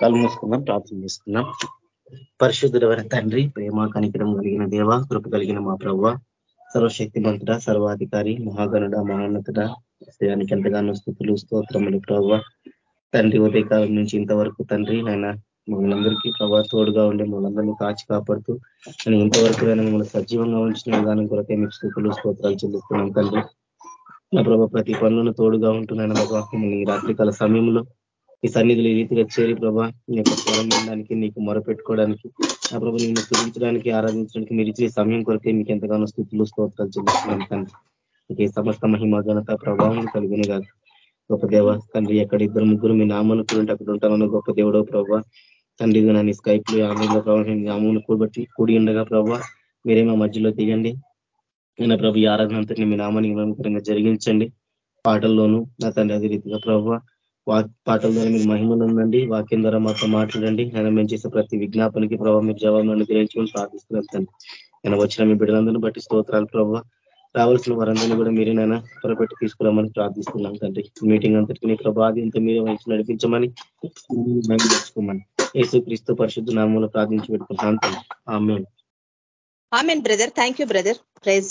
కళ్ళు మూసుకుందాం ప్రార్థన చేసుకుందాం. పరిశుద్ధుడమైన తండ్రి ప్రేమ కనికరం కలిగిన దేవ కృప కలిగిన మా ప్రవ్వ సర్వశక్తి మంతుడ సర్వాధికారి మహాగణుడ మహోన్నతుడ శ్రేయానికి ఎంతగానో స్థుతులు స్తోత్రములు ప్రవ్వ. తండ్రి ఉదయకాలం నుంచి ఇంతవరకు తండ్రి ఆయన మమ్మల్ందరికీ ప్రభావ తోడుగా ఉండి మమ్మల్ందరినీ కాచి కాపాడుతూ నేను ఇంతవరకు అయినా మిమ్మల్ని సజీవంగా ఉంచిన విధానం కొరకే మీకు స్థుతులు స్తోత్రాలు చెల్లిస్తున్నాం తండ్రి. నా ప్రభావ ప్రతి పనులను తోడుగా ఉంటున్నాను ప్రభావ ఈ రాత్రికాల సమయంలో ఈ సన్నిధులు ఈ రీతిగా చేరి ప్రభా నీ యొక్క స్వరం వినడానికి నీకు మొరపెట్టుకోవడానికి ఆ ప్రభు నిన్ను స్థుతించడానికి ఆరాధించడానికి మీరు ఇచ్చే సమయం కొరకే మీకు ఎంతగానో స్థుతులు స్తోత్రాలు చెల్లిస్తున్నాను తండ్రి. మీకు సమస్త మహిమ ఘనత ప్రభావం కలిగిన కాదు గొప్ప దేవ తండ్రి ఎక్కడ ఇద్దరు ముగ్గురు మీ నామను కూడి అక్కడ ఉంటామన్న గొప్ప దేవుడో ప్రభావ తండ్రి నన్ను స్కైప్లో ఆన్లైన్లో నామను కూడబట్టి కూడి ఉండగా ప్రభా మీరేమో మధ్యలో దిగండి. నేను ప్రభు ఈ ఆరాధన అంతటిని మీ నామానికి జరిగించండి. పాటల్లోనూ నా తండ్రి అదే రీతిగా ప్రభావ పాటల ద్వారా మీకు మహిమలు ఉందండి వాక్యం ద్వారా మాతో మాట్లాడండి. ఆయన మేము చేసే ప్రతి విజ్ఞాపనకి ప్రభావ మీరు జవాబు అనుగ్రహించుకొని ప్రార్థిస్తున్నాం తండ్రి. నేను వచ్చిన మీ బిడ్డలందరినీ బట్టి స్తోత్రాలు ప్రభావ రావాల్సిన వారందరినీ కూడా మీరు నైనా త్వరపెట్టి తీసుకురామని ప్రార్థిస్తున్నాం తండ్రి. మీటింగ్ అంతటికి ప్రభాది ఇంత మీరే వహించి నడిపించమని నేర్చుకోమని యేసుక్రీస్తు పరిశుద్ధ నామంలో ప్రార్థించి పెట్టుకుంటాం తండ్రి. ఆమె brother. Thank you brother. Praise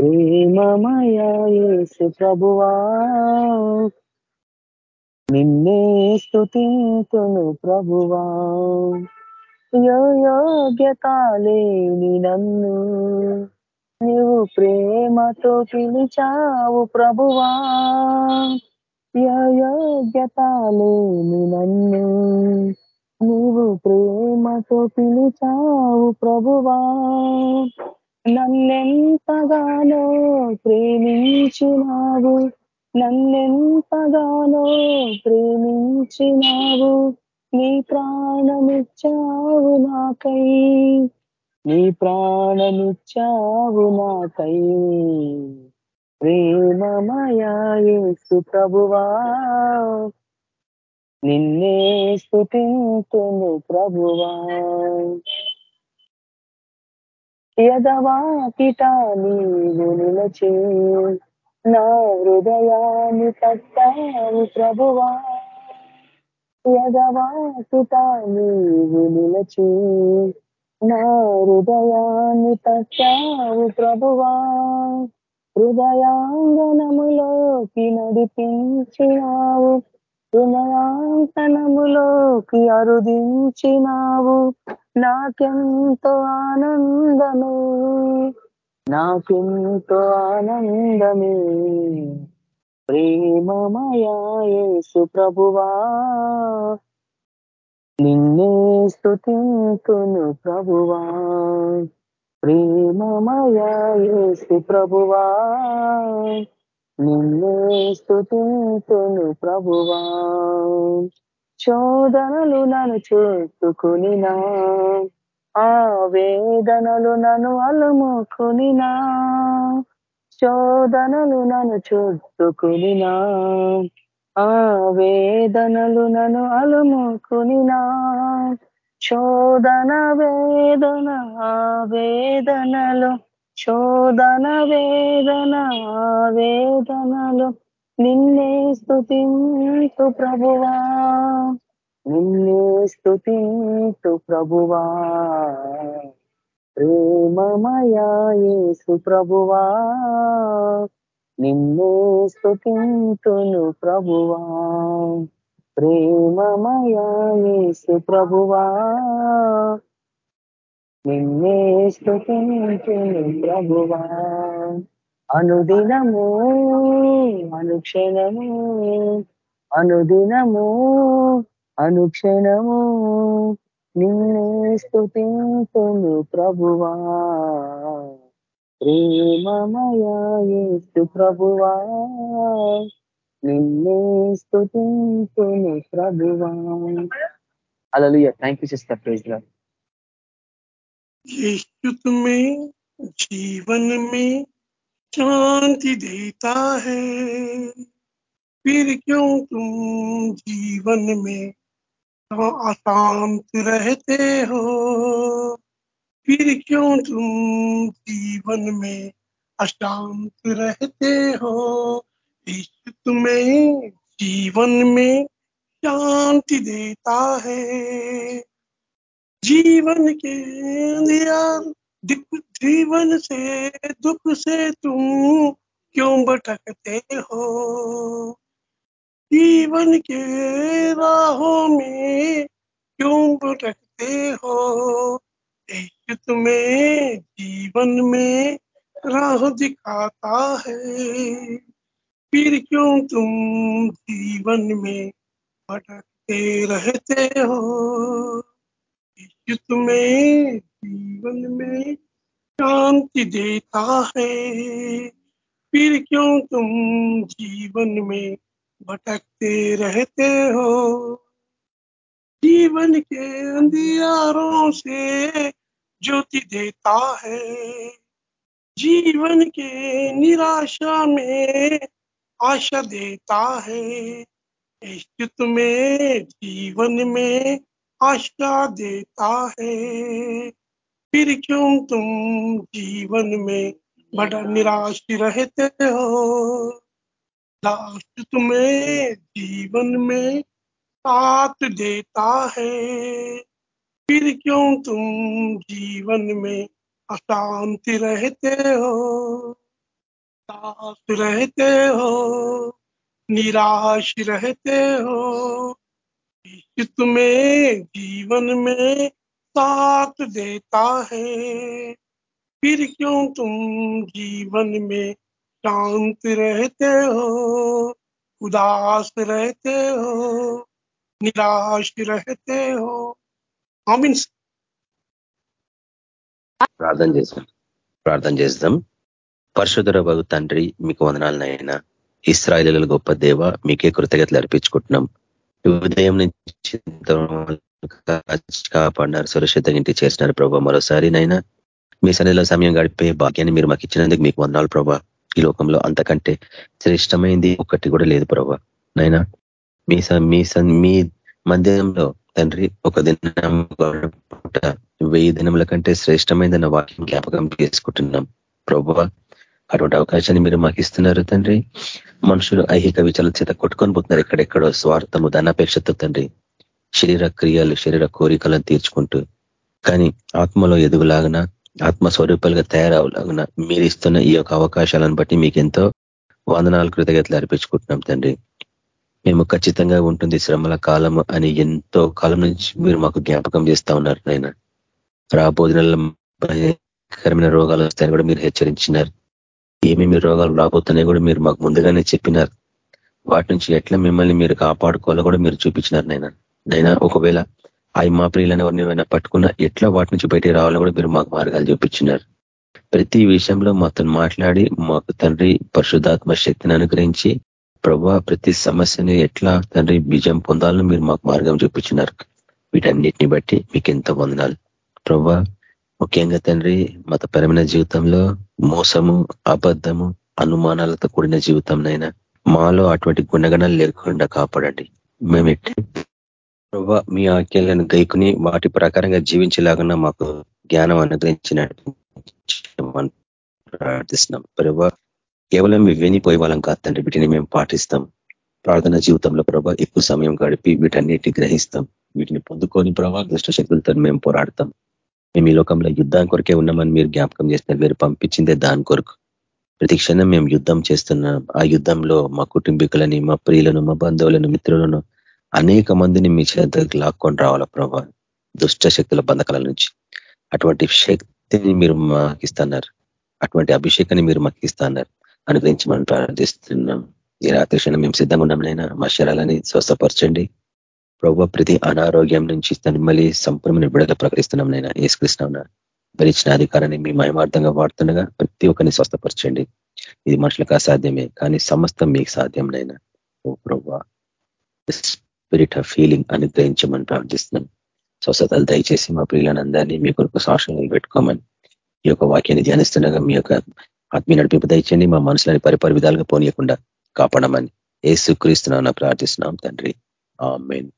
ప్రేమమయేసు ప్రభువా నిన్నే స్థుతితును ప్రభువా. యోగ్యత లేని నన్ను నీవు ప్రేమతో పిలిచావు ప్రభువా. యోగ్యత లేని నన్ను నీవు ప్రేమతో పిలిచావు ప్రభువా. నన్నెంతగానో ప్రేమించినావు నన్నెంతగానో ప్రేమించినావు నీ ప్రాణమిచ్చావు నాకై నీ ప్రాణమిచ్చావు నాకై. ప్రేమమయేసు ప్రభువా నిన్నే స్థుతింతును ప్రభువా. యదవాకిట నీవు నిలచి నా హృదయాన్ని తట్టావు ప్రభువా. యదవాకిట నీవు నిలచి నా హృదయాన్ని తట్టావు ప్రభువా. హృదయాంగనములోకి నడిపించినావు హృదయాంతనములోకి అరుదించినావు. నాకెంతో ఆనందము. నాకెంతో ఆనందమే. ప్రేమమయాసు ప్రభువా. నిన్నే స్థుతింతును ప్రభువా. ప్రేమమయాసు ప్రభువా. నిన్నే స్థుతింతును ప్రభువా. శోధనలు నన్ను చూసుకునినా ఆ వేదనలు నన్ను అలుముకునినా. శోధనలు నన్ను చూసుకునినా ఆ వేదనలు నన్ను అలుముకునినా. శోధన వేదన ఆ వేదనలు శోధన వేదన వేదనలు నిన్నే స్థుతింతు ప్రభువా. నిన్నే స్థుతింతు ప్రభువా. ప్రేమమయేసు ప్రభువా. నిన్నే స్థుతింతును ప్రభువా. ప్రేమమయేసు ప్రభువా. నిన్నే స్థుతించును ప్రభువా. అనుదినము అనుక్షణము అనుదినము అనుక్షణము నిన్నే స్థుతించును ప్రభువా. ప్రేమమయేసు ప్రభువా. నిన్నే స్థుతించును ప్రభువా. Hallelujah thank you sister praise లా यीशु तुम्हें जीवन में शांति देता है। फिर क्यों तुम जीवन में अशांत रहते हो? फिर क्यों तुम जीवन में अशांत रहते हो? यीशु तुम्हें जीवन में शांति देता है। जीवन के दिख- जीवन से, दुख से तुम क्यों भटकते हो? जीवन के राहों में क्यों भटकते हो? एक तुम्हें जीवन में राह दिखाता है, फिर क्यों तुम जीवन में भटकते रहते हो? तुम्हें जीवन में शांति देता है। फिर क्यों तुम जीवन में भटकते रहते हो? जीवन के अंधियारों से ज्योति देता है। जीवन के निराशा में आशा देता है। यीशु तुम्हें जीवन में आशा देता है। फिर क्यों तुम जीवन में बड़ा निराश रहते हो? लास्ट तुम्हें जीवन में साथ देता है। फिर क्यों तुम जीवन में अशांति रहते हो? दास रहते हो, निराश रहते हो। तुम्हें जीवन में साथ देता है फिर क्यों तुम जीवन में शांत रहते हो उदास रहते हो निराश रहते हो आमीन ప్రార్థన చేద్దాం ప్రార్థన చేద్దాం పరశుధర బగు తండ్రి మీకు వందనాలనైనా ఇస్రాయలీల గొప్ప దేవ మీకే కృతజ్ఞతలు అర్పించుకుంటున్నాం ఈ ఉదయం నుంచి కాపాడినారు సురక్షితంగా ఇంటికి చేసినారు ప్రభావ మరోసారి నైనా మీ సన్నిధిలో సమయం గడిపే భాగ్యాన్ని మీరు మాకు ఇచ్చినందుకు మీకు వందాలు ప్రభా. ఈ లోకంలో అంతకంటే శ్రేష్టమైంది ఒకటి కూడా లేదు ప్రభా. నైనా మీ మీ మీ మందిరంలో తండ్రి ఒక దినం వెయ్యి దినముల కంటే శ్రేష్టమైందన్న వాక్యం జ్ఞాపకం చేసుకుంటున్నాం. ప్రభా అటువంటి అవకాశాన్ని మీరు మాకు ఇస్తున్నారు తండ్రి. మనుషులు ఐహిక విచారాల చేత కొట్టుకొని పోతున్నారు ఎక్కడెక్కడో స్వార్థము ధనాపేక్షతో తండ్రి. శరీర క్రియలు శరీర కోరికలను తీర్చుకుంటూ. కానీ ఆత్మలో ఎదుగులాగన ఆత్మ స్వరూపాలుగా తయారవలాగన మీరు ఇస్తున్న ఈ యొక్క అవకాశాలను బట్టి మీకు ఎంతో వందనాలు కృతజ్ఞతలు అర్పించుకుంటున్నాం తండ్రి. మేము ఖచ్చితంగా ఉంటుంది శ్రమల కాలము అని ఎంతో కాలం నుంచి మీరు మాకు జ్ఞాపకం చేస్తా ఉన్నారు నాయన. రాబోదిన భయంకరమైన రోగాలు వస్తాయని కూడా మీరు హెచ్చరించినారు. ఏమేమి రోగాలు రాబోతున్నాయి కూడా మీరు మాకు ముందుగానే చెప్పినారు. వాటి నుంచి ఎట్లా మిమ్మల్ని మీరు కాపాడుకోవాలో కూడా మీరు చూపించినారు నైనా నైనా ఒకవేళ అవి మా ప్రియులను ఎవరిని పట్టుకున్నా ఎట్లా వాటి నుంచి బయటికి రావాలో కూడా మీరు మాకు మార్గాలు చూపించినారు. ప్రతి విషయంలో మాతో మాట్లాడి మాకు తండ్రి పరిశుద్ధాత్మ శక్తిని అనుగ్రహించి ప్రభా ప్రతి సమస్యని ఎట్లా తండ్రి బీజం పొందాలని మీరు మాకు మార్గం చూపించినారు. వీటన్నిటిని బట్టి మీకు ఎంతో వందనాలు. ప్రభా ముఖ్యంగా తండ్రి మతపరమైన జీవితంలో మోసము అబద్ధము అనుమానాలతో కూడిన జీవితంనైనా మాలో అటువంటి గుణగణాలు లేకుండా కాపాడండి. మేము ప్రభా మీ ఆజ్ఞలను గైకుని వాటి ప్రకారంగా జీవించేలాగా మాకు జ్ఞానం అనుగ్రహించినట్టు ప్రార్థిస్తున్నాం. ప్రభా కేవలం వెనిపోయే వాళ్ళం కాదు తండ్రి వీటిని మేము పాటిస్తాం. ప్రార్థన జీవితంలో ప్రభా ఎక్కువ సమయం గడిపి వీటన్నిటిని గ్రహిస్తాం. వీటిని పొందుకొని ప్రభా దుష్ట శక్తులతో మేము పోరాడతాం. మేము ఈ లోకంలో యుద్ధం కొరకే ఉన్నామని మీరు జ్ఞాపకం చేస్తున్నారు మీరు పంపించిందే దాని కొరకు. ప్రతి క్షణం మేము యుద్ధం చేస్తున్నాం. ఆ యుద్ధంలో మా కుటుంబీకులని మా ప్రియులను మా బంధువులను మిత్రులను అనేక మందిని మీ చేతకు లాక్కొని రావాల ప్రభా? దుష్ట శక్తుల బంధకాల నుంచి. అటువంటి శక్తిని మీరు మాకు ఇస్తున్నారు. అటువంటి అభిషేకాన్ని మీరు మాకు ఇస్తున్నారు. అనుగ్రహించి మనం ప్రార్థిస్తున్నాం. ఈ రాత్రి క్షణం మేము సిద్ధంగా ఉన్నాంనైనా మా శరాలని స్వస్థపరచండి. ప్రభు ప్రతి అనారోగ్యం నుంచి మళ్ళీ సంపూర్ణమైన విడుదల ప్రకటిస్తున్నాం నైనా ఏసుకృష్ణ భరించిన అధికారాన్ని మీ మయమార్థంగా వాడుతుండగా ప్రతి ఒక్కరిని స్వస్థపరచండి. ఇది మనుషులకు అసాధ్యమే కానీ సమస్తం మీకు సాధ్యం నైనా ఓ ప్రభు స్పిరిట్ ఆఫ్ ఫీలింగ్ అనుగ్రహించమని ప్రార్థిస్తున్నాం. స్వస్థతలు దయచేసి మా ప్రియులందరినీ మీ కొరకు సాక్షులు పెట్టుకోమని ఈ యొక్క వాక్యాన్ని ధ్యానిస్తుండగా మీ యొక్క ఆత్మీయ నడిపింపు దయచేయండి మా మనుషులని పరిపరి విధాలుగా పోనీయకుండా కాపాడమని ఏసు క్రీస్తున్నా ప్రార్థిస్తున్నాం తండ్రి. ఆ మెయిన్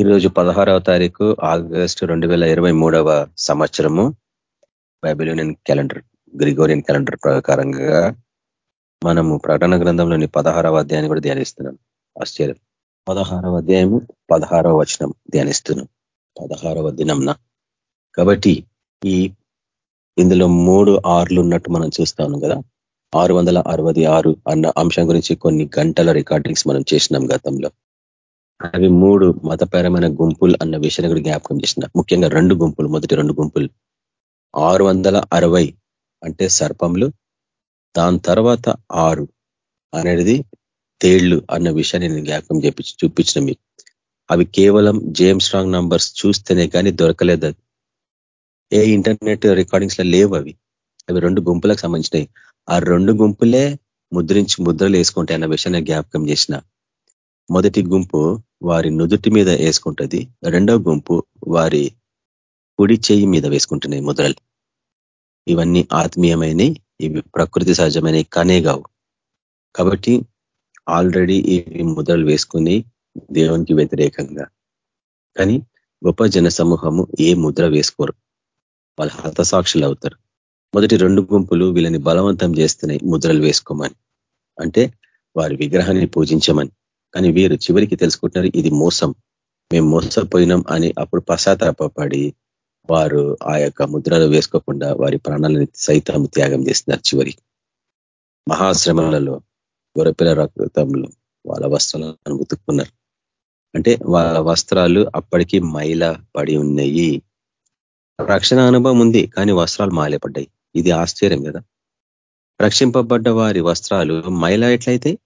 ఈరోజు పదహారవ తారీఖు ఆగస్టు రెండు వేల ఇరవై మూడవ సంవత్సరము. బైబిలియన్ క్యాలెండర్ గ్రిగోరియన్ క్యాలెండర్ ప్రకారంగా మనము ప్రకటన గ్రంథంలోని పదహారవ అధ్యాయాన్ని కూడా ధ్యానిస్తున్నాం. ఆశ్చర్యం. పదహారవ అధ్యాయము పదహారవ వచనం ధ్యానిస్తున్నాం. పదహారవ దినంన. కాబట్టి ఈ ఇందులో మూడు ఆర్లు ఉన్నట్టు మనం చూస్తాను కదా. ఆరు వందల అరవై ఆరు అన్న అంశం గురించి కొన్ని గంటల రికార్డింగ్స్ మనం చేసినాం గతంలో. అవి మూడు మతపరమైన గుంపులు అన్న విషయాన్ని కూడా జ్ఞాపకం చేసిన ముఖ్యంగా రెండు గుంపులు మొదటి రెండు గుంపులు. ఆరు వందల అరవై అంటే సర్పంలు దాని తర్వాత ఆరు అనేది తేళ్ళు అన్న విషయాన్ని నేను జ్ఞాపకం చేపి చూపించిన మీకు. అవి కేవలం జేమ్ స్ట్రాంగ్ నంబర్స్ చూస్తేనే కానీ దొరకలేదు అది. ఏ ఇంటర్నెట్ రికార్డింగ్స్లో లేవు అవి. అవి రెండు గుంపులకు సంబంధించినవి. ఆ రెండు గుంపులే ముద్రించి ముద్రలు వేసుకుంటాయి అన్న విషయాన్ని జ్ఞాపకం చేసిన. మొదటి గుంపు వారి నుదుటి మీద వేసుకుంటుంది. రెండవ గుంపు వారి కుడి చెయ్యి మీద వేసుకుంటున్నాయి ముద్రలు. ఇవన్నీ ఆత్మీయమైనవి ఇవి ప్రకృతి సహజమైన కనే కావు కాబట్టి ఆల్రెడీ ఇవి ముద్రలు వేసుకుని దేవునికి వ్యతిరేకంగా. కానీ గొప్ప జన సమూహము ఏ ముద్ర వేసుకోరు. వాళ్ళు హతసాక్షులు అవుతారు మొదటి రెండు గుంపులు వీళ్ళని బలవంతం చేస్తున్నాయి ముద్రలు వేసుకోమని. అంటే వారి విగ్రహాన్ని పూజించమని. కానీ వీరు చివరికి తెలుసుకుంటున్నారు ఇది మోసం. మేము మోసపోయినాం అని అప్పుడు పశ్చాత్తాపడి వారు ఆ యొక్క ముద్రలు వేసుకోకుండా వారి ప్రాణాలను సైతం త్యాగం చేస్తున్నారు చివరి. మహాశ్రమలలో గొరపిల రక్తంలో వాళ్ళ వస్త్రాలను ఉతుక్కున్నారు అంటే వాళ్ళ వస్త్రాలు అప్పటికి మైల పడి ఉన్నాయి. రక్షణ అనుభవం ఉంది కానీ వస్త్రాలు మాలేపడ్డాయి ఇది ఆశ్చర్యం కదా. రక్షింపబడ్డ వారి వస్త్రాలు మైల ఎట్లయితే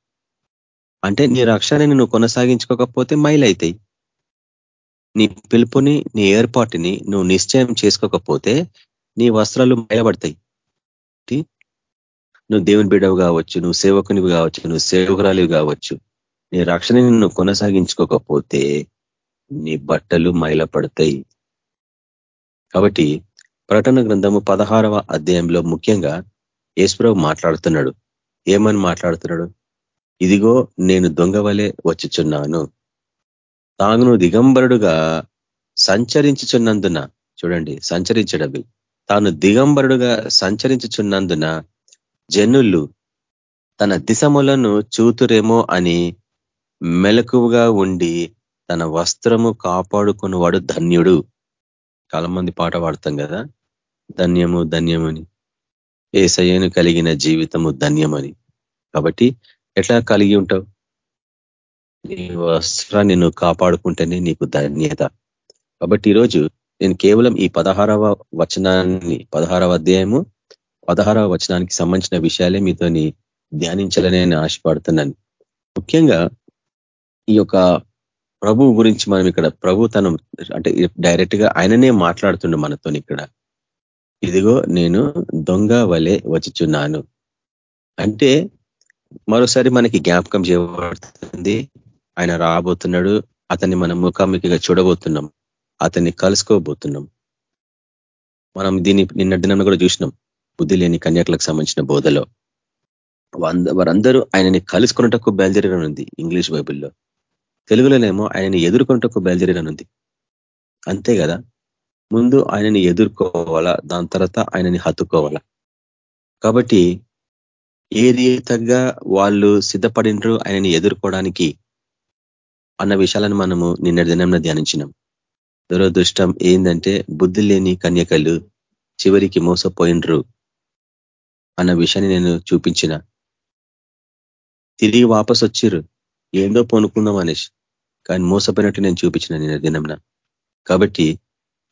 అంటే నీ రక్షణని నువ్వు కొనసాగించుకోకపోతే మైలైతాయి. నీ పిలుపుని నీ ఏర్పాటుని నువ్వు నిశ్చయం చేసుకోకపోతే నీ వస్త్రాలు మైలబడతాయి. నువ్వు దేవుని బిడవు కావచ్చు నువ్వు సేవకునివి కావచ్చు నువ్వు సేవకురాలివి కావచ్చు. నీ రక్షణని నువ్వు కొనసాగించుకోకపోతే నీ బట్టలు మైలపడతాయి. కాబట్టి ప్రకటన గ్రంథము పదహారవ అధ్యాయంలో ముఖ్యంగా యేసుప్రభు మాట్లాడుతున్నాడు. ఏమని మాట్లాడుతున్నాడు? ఇదిగో నేను దొంగ వలె వచ్చుచున్నాను. తాను దిగంబరుడుగా సంచరించుచున్నందున చూడండి సంచరించడవి తాను దిగంబరుడుగా సంచరించుచున్నందున జనులు తన దిశములను చూతురేమో అని మెలకువగా ఉండి తన వస్త్రము కాపాడుకున్నవాడు ధన్యుడు. చాలా మంది పాట పాడతాం కదా? ధన్యము ధన్యమని. ఏసయ్యను కలిగిన జీవితము ధన్యమని. కాబట్టి ఎట్లా కలిగి ఉంటావు? నీ వస్త్రాన్ని నువ్వు కాపాడుకుంటేనే నీకు ధన్యత. కాబట్టి ఈరోజు నేను కేవలం ఈ పదహారవ వచనాన్ని పదహారవ అధ్యాయము పదహారవ వచనానికి సంబంధించిన విషయాలే మీతోని ధ్యానించాలని నేను ఆశపడుతున్నాను. ముఖ్యంగా ఈ యొక్క ప్రభు గురించి మనం ఇక్కడ ప్రభు తను అంటే డైరెక్ట్గా ఆయననే మాట్లాడుతుండు మనతో ఇక్కడ. ఇదిగో నేను దొంగ వలె వచ్చుచున్నాను. అంటే మరోసారి మనకి జ్ఞాపకం చేయబడుతుంది. ఆయన రాబోతున్నాడు. అతన్ని మనం ముఖాముఖిగా చూడబోతున్నాం. అతన్ని కలుసుకోబోతున్నాం. మనం దీన్ని నిన్న దినం కూడా చూసినాం. బుద్ధి లేని కన్యాకులకు సంబంధించిన బోధలో. వారందరూ ఆయనని కలుసుకున్నటకు బయలుదేరనుంది ఇంగ్లీష్ బైబిల్లో. తెలుగులోనేమో ఆయనని ఎదుర్కొన్నటకు బయలుదేరనుంది. అంతే కదా? ముందు ఆయనని ఎదుర్కోవాలా? దాని తర్వాత ఆయనని హత్తుకోవాలా? కాబట్టి ఏ రీతంగా వాళ్ళు సిద్ధపడినరు ఆయనని ఎదుర్కోవడానికి అన్న విషయాలను మనము నిన్న దినం ధ్యానించినాం. దురదృష్టం ఏంటంటే బుద్ధి లేని కన్యకలు చివరికి మోసపోయినరు అన్న విషయాన్ని నేను చూపించిన. తిరిగి వాపసు వచ్చిర్రు. ఏందో పొనుకుందాం అనేసి కానీ మోసపోయినట్టు నేను చూపించిన నిన్న దినంన. కాబట్టి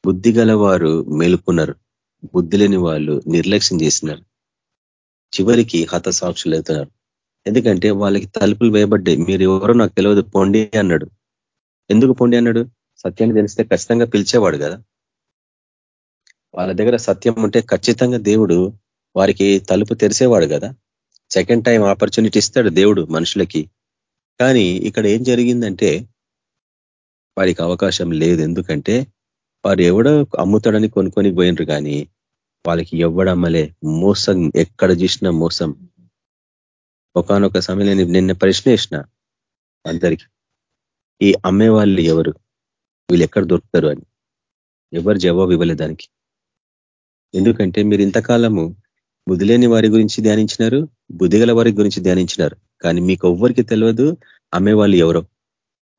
బుద్ధి వారు మేలుకున్నారు. బుద్ధి లేని వాళ్ళు నిర్లక్ష్యం చేసినారు. చివరికి హతసాక్షులు అవుతున్నారు. ఎందుకంటే వాళ్ళకి తలుపులు వేయబడ్డాయి. మీరు ఎవరో నాకు తెలియదు పొండి అన్నాడు. ఎందుకు పొండి అన్నాడు? సత్యాన్ని తెలిస్తే ఖచ్చితంగా పిలిచేవాడు కదా. వాళ్ళ దగ్గర సత్యం ఉంటే ఖచ్చితంగా దేవుడు వారికి తలుపు తెరిసేవాడు కదా. సెకండ్ టైం ఆపర్చునిటీ ఇస్తాడు దేవుడు మనుషులకి. కానీ ఇక్కడ ఏం జరిగిందంటే వారికి అవకాశం లేదు. ఎందుకంటే వారు ఎవడో అమ్ముతాడని కొనుక్కొని పోయినరు కానీ వాళ్ళకి ఎవడమ్మలే మోసం ఎక్కడ చూసినా మోసం. ఒకనొక సమయంలో నేను నిన్న ప్రశ్న వేసిన అందరికి. ఈ అమ్మే వాళ్ళు ఎవరు? వీళ్ళు ఎక్కడ దొరుకుతారు అని. ఎవరు జవాబు ఇవ్వలేదు దానికి. ఎందుకంటే మీరు ఇంతకాలము బుధిలేని వారి గురించి ధ్యానించినారు బుద్ధిగల వారి గురించి ధ్యానించినారు. కానీ మీకు ఎవ్వరికి తెలియదు అమ్మే వాళ్ళు ఎవరో.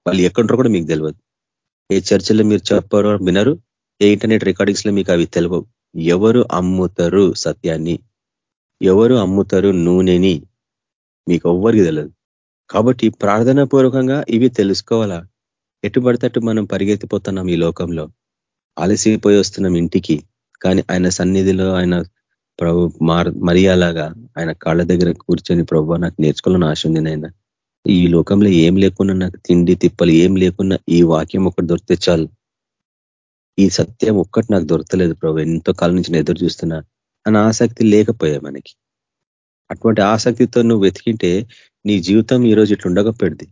వాళ్ళు ఎక్కడో కూడా మీకు తెలియదు. ఏ చర్చలో మీరు చెప్పారో వినరు ఏ ఇంటర్నెట్ రికార్డింగ్స్లో మీకు అవి తెలియవు. ఎవరు అమ్ముతారు సత్యాన్ని? ఎవరు అమ్ముతారు నూనెని? మీకు ఎవ్వరికి తెలియదు కాబట్టి ప్రార్థనా పూర్వకంగా ఇవి తెలుసుకోవాలా? ఎటు పడతట్టు మనం పరిగెత్తిపోతున్నాం ఈ లోకంలో. అలసిపోయి వస్తున్నాం ఇంటికి. కానీ ఆయన సన్నిధిలో ఆయన ప్రభు మరియాలాగా ఆయన కాళ్ళ దగ్గర కూర్చొని ప్రభు నాకు నేర్చుకోవాలని ఆశ ఉంది నాయన. ఈ లోకంలో ఏం లేకున్నా నాకు తిండి తిప్పలు ఏం లేకున్నా ఈ వాక్యం ఒకటి దొరికితే చాలు. ఈ సత్యం ఒక్కటి నాకు దొరకలేదు ప్రభు. ఎంతో కాలం నుంచి నేను ఎదురు చూస్తున్నా. అని ఆసక్తి లేకపోయా మనకి? అటువంటి ఆసక్తితో నువ్వు వెతికింటే నీ జీవితం ఈరోజు ఇట్లా ఉండకపోయింది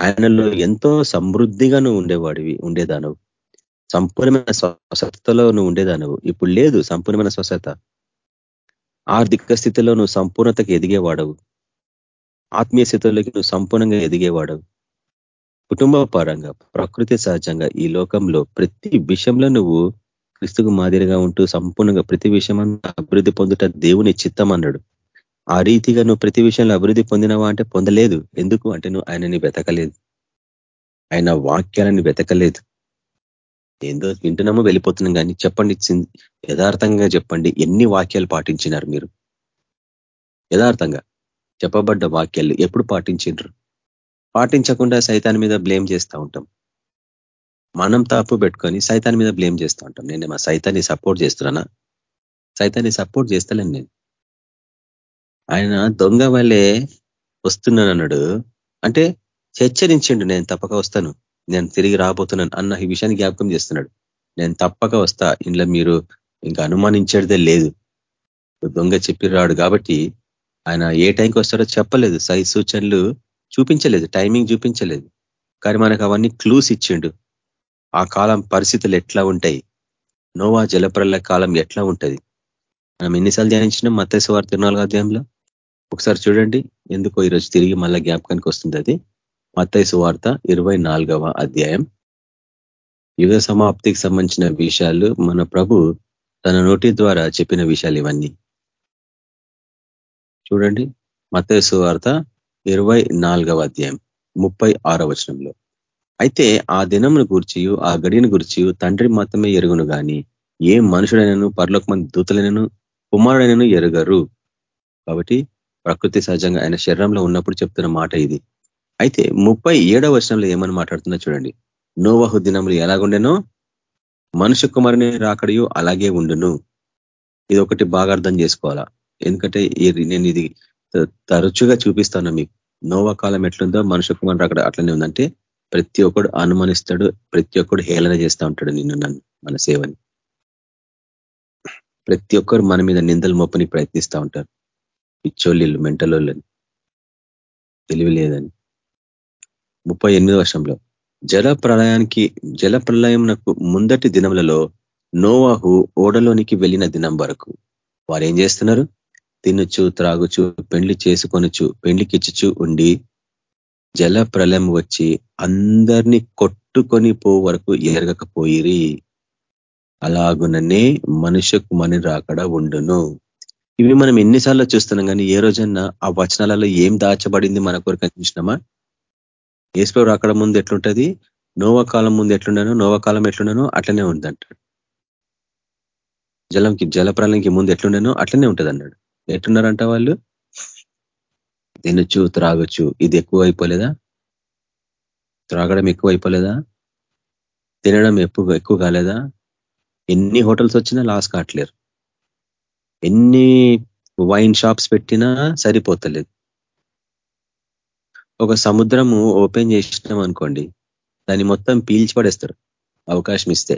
ఆయనలో ఎంతో సమృద్ధిగా నువ్వు ఉండేవాడివి ఉండేదానవు. సంపూర్ణమైన స్వస్థతలో నువ్వు ఉండేదానవు. ఇప్పుడు లేదు సంపూర్ణమైన స్వస్థత. ఆర్థిక స్థితిలో నువ్వు సంపూర్ణతకు ఎదిగేవాడవు. ఆత్మీయ స్థితిలోకి నువ్వు సంపూర్ణంగా ఎదిగేవాడవు. కుటుంబ పరంగా ప్రకృతి సహజంగా ఈ లోకంలో ప్రతి విషయంలో నువ్వు క్రిస్తుకు మాదిరిగా ఉంటూ సంపూర్ణంగా ప్రతి విషయం అభివృద్ధి పొందుట దేవుని చిత్తం అన్నాడు. ఆ రీతిగా నువ్వు ప్రతి విషయంలో అభివృద్ధి పొందినవా అంటే పొందలేదు. ఎందుకు అంటే నువ్వు ఆయనని వెతకలేదు. ఆయన వాక్యాలని వెతకలేదు. ఏందో వింటున్నామో వెళ్ళిపోతున్నాం కానీ చెప్పండి యథార్థంగా చెప్పండి. ఎన్ని వాక్యాలు పాటించినారు మీరు? యథార్థంగా చెప్పబడ్డ వాక్యాలు ఎప్పుడు పాటించిండ్రు? పాటించకుండా సైతాన్ మీద బ్లేమ్ చేస్తూ ఉంటాం. మనం తప్పు పెట్టుకొని సైతాన్ మీద బ్లేమ్ చేస్తూ ఉంటాం. నేను మా సైతాన్ని సపోర్ట్ చేస్తున్నానా? సైతాన్ని సపోర్ట్ చేస్తలేను నేను. ఆయన దొంగ వల్లే వస్తున్నాను అన్నాడు. అంటే హెచ్చరించిండు నేను తప్పక వస్తాను. నేను తిరిగి రాబోతున్నాను అన్న ఈ విషయాన్ని జ్ఞాపకం చేస్తున్నాడు. నేను తప్పక వస్తా. ఇంట్లో మీరు ఇంకా అనుమానించేదే లేదు. దొంగ చెప్పి రాడు కాబట్టి ఆయన ఏ టైంకి వస్తాడో చెప్పలేదు. సై సూచనలు చూపించలేదు టైమింగ్ చూపించలేదు. కానీ మనకు అవన్నీ క్లూస్ ఇచ్చిండు. ఆ కాలం పరిస్థితులు ఎట్లా ఉంటాయి? నోవా జలప్రల కాలం ఎట్లా ఉంటుంది? మనం ఎన్నిసార్లు ధ్యానించినాం మత్స్య వారి తిరునాలుగు అధ్యాయంలో? ఒకసారి చూడండి ఎందుకో ఈరోజు తిరిగి మళ్ళీ జ్ఞాపకానికి వస్తుంది అది. మత్తైసు వార్త ఇరవై అధ్యాయం. యుగ సమాప్తికి సంబంధించిన విషయాలు మన ప్రభు తన నోటి ద్వారా చెప్పిన విషయాలు ఇవన్నీ. చూడండి మత్తైసు వార్త ఇరవై అధ్యాయం ముప్పై వచనంలో. అయితే ఆ దినమును గురించి ఆ గడిని గురించి తండ్రి మాత్రమే ఎరుగును గాని ఏ మనుషుడైనను పర్లోక మంది దూతలైనను కుమారుడైనను ఎరగరు. కాబట్టి ప్రకృతి సహజంగా ఆయన శరీరంలో ఉన్నప్పుడు చెప్తున్న మాట ఇది. అయితే ముప్పై ఏడవ వర్షంలో ఏమని మాట్లాడుతున్నా చూడండి. నోవహు దినములు ఎలాగుండెనో? మనుషు కుమారుని రాకడియు అలాగే ఉండును. ఇది ఒకటి బాగా అర్థం చేసుకోవాలా. ఎందుకంటే నేను ఇది తరచుగా చూపిస్తాను మీకు. నోవా కాలం ఎట్లుందో మనుషు కుమారుడు అక్కడ అట్లనే ఉందంటే ప్రతి ఒక్కడు అనుమానిస్తాడు ప్రతి ఒక్కడు హేళన చేస్తూ ఉంటాడు నిన్ను నన్ను మన సేవని. ప్రతి ఒక్కరు మన మీద నిందలు మోపని ప్రయత్నిస్తూ ఉంటారు. పిచ్చోళ్ళు మెంటలోళ్ళని. తెలివి లేదని. ముప్పై ఎనిమిది వర్షంలో జల ప్రళయానికి జల ప్రళయంకు ముందటి దినములలో నోవాహు ఓడలోనికి వెళ్ళిన దినం వరకు వారు ఏం చేస్తున్నారు? తినుచు త్రాగుచు పెండ్లి చేసుకొనుచు పెండ్లికిచ్చుచు ఉండి జల ప్రళయం వచ్చి అందరినీ కొట్టుకొని పో వరకు ఎరగకపోయిరి. అలాగుననే మనుష్య కుమాని రాకడ ఉండును. ఇవి మనం ఎన్నిసార్లు చూస్తున్నాం కానీ ఏ రోజన్నా ఆ వచనాలలో ఏం దాచబడింది మన కొరకు అనిపించినామా ఏసుప్రభు రాకడ ముందు ఎట్లుంటది? నోవా కాలం ముందు ఎట్లుండనో నోవా కాలం ఎట్లుండనో అట్లనే ఉందంటాడు జలంకి జలప్రాలంకి ముందు ఎట్లుండనో అట్లనే ఉంటుంది అన్నాడు ఎట్టున్నారంట వాళ్ళు? తినొచ్చు త్రాగొచ్చు. ఇది ఎక్కువ అయిపోలేదా త్రాగడం ఎక్కువ అయిపోలేదా తినడం ఎక్కువ ఎక్కువ కాలేదా? ఎన్ని హోటల్స్ వచ్చినా లాస్ కావట్లేరు ఎన్ని వైన్ షాప్స్ పెట్టినా సరిపోతలేదు. ఒక సముద్రము ఓపెన్ చేసినాం అనుకోండి దాన్ని మొత్తం పీల్చి పడేస్తారు. అవకాశం ఇస్తే.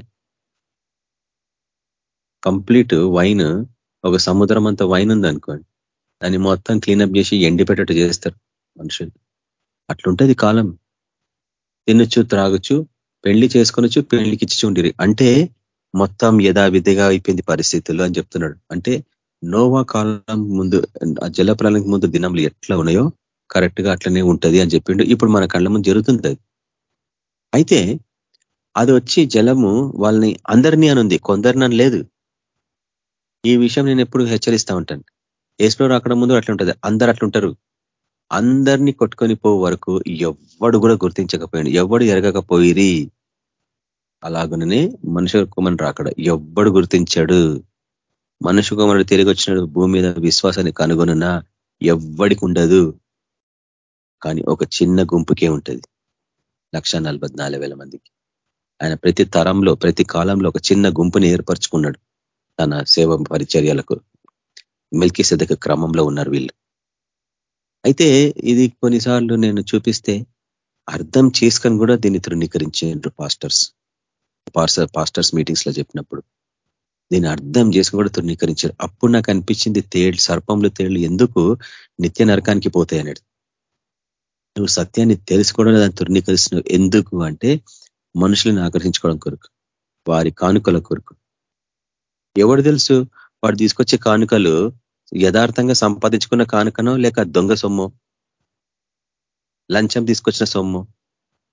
కంప్లీట్ వైన్ ఒక సముద్రం అంత వైన్ ఉంది అనుకోండి దాన్ని మొత్తం క్లీనప్ చేసి ఎండిపెట్టట్టు చేస్తారు మనుషులు. అట్లుంటది కాలం. తినొచ్చు త్రాగొచ్చు పెళ్ళి చేసుకొనొచ్చు పెళ్ళికి ఇచ్చి ఉండిరి. అంటే మొత్తం యథావిధిగా అయిపోయింది పరిస్థితులు అని చెప్తున్నాడు. అంటే నోవా కాలం ముందు ఆ ముందు దినములు ఎట్లా ఉన్నాయో కరెక్ట్గా అట్లనే ఉంటది అని చెప్పిండు. ఇప్పుడు మన కళ్ళ ముందు జరుగుతుంది అయితే అది వచ్చి జలము వాళ్ళని అందరినీ అనుంది. కొందరినని లేదు ఈ విషయం నేను ఎప్పుడు హెచ్చరిస్తా ఉంటాను. ఏసులో అక్కడ ముందు అట్లుంటుంది అందరు అట్లుంటారు అందరినీ కొట్టుకొని పో వరకు ఎవ్వడు కూడా గుర్తించకపోయాడు. ఎవడు ఎరగకపోయిరి. అలాగనే మనుషు కుమని రాకడ ఎవ్వడు గుర్తించాడు. మనుషు కుమారుడు తిరిగి వచ్చినాడు భూమి మీద విశ్వాసాన్ని కనుగొనున్నా ఎవ్వడికి ఉండదు. కానీ ఒక చిన్న గుంపుకే ఉంటుంది. లక్ష మందికి. ఆయన ప్రతి తరంలో ప్రతి కాలంలో ఒక చిన్న గుంపుని ఏర్పరచుకున్నాడు. తన సేవ పరిచర్యలకు మిల్కీ సెదక క్రమంలో ఉన్నారు వీళ్ళు. అయితే ఇది కొన్నిసార్లు నేను చూపిస్తే అర్థం చేసుకొని కూడా దీన్ని తృణీకరించారు పాస్టర్స్. పాస్టర్స్ మీటింగ్స్లో చెప్పినప్పుడు. దీన్ని అర్థం చేసుకుని కూడా తృణీకరించారు. అప్పుడు నాకు అనిపించింది తేళ్ళు సర్పంలో తేళ్ళు ఎందుకు నిత్య నరకానికి పోతాయి అనేది. నువ్వు సత్యాన్ని తెలుసుకోవడం దాన్ని తృణీకరిస్తున్నావు ఎందుకు అంటే మనుషులను ఆకర్షించుకోవడం కొరకు వారి కానుకల కొరకు. ఎవడు తెలుసు? వాడు తీసుకొచ్చే కానుకలు యథార్థంగా సంపాదించుకున్న కానుకనో లేక దొంగ సొమ్ము? లంచం తీసుకొచ్చిన సొమ్ము?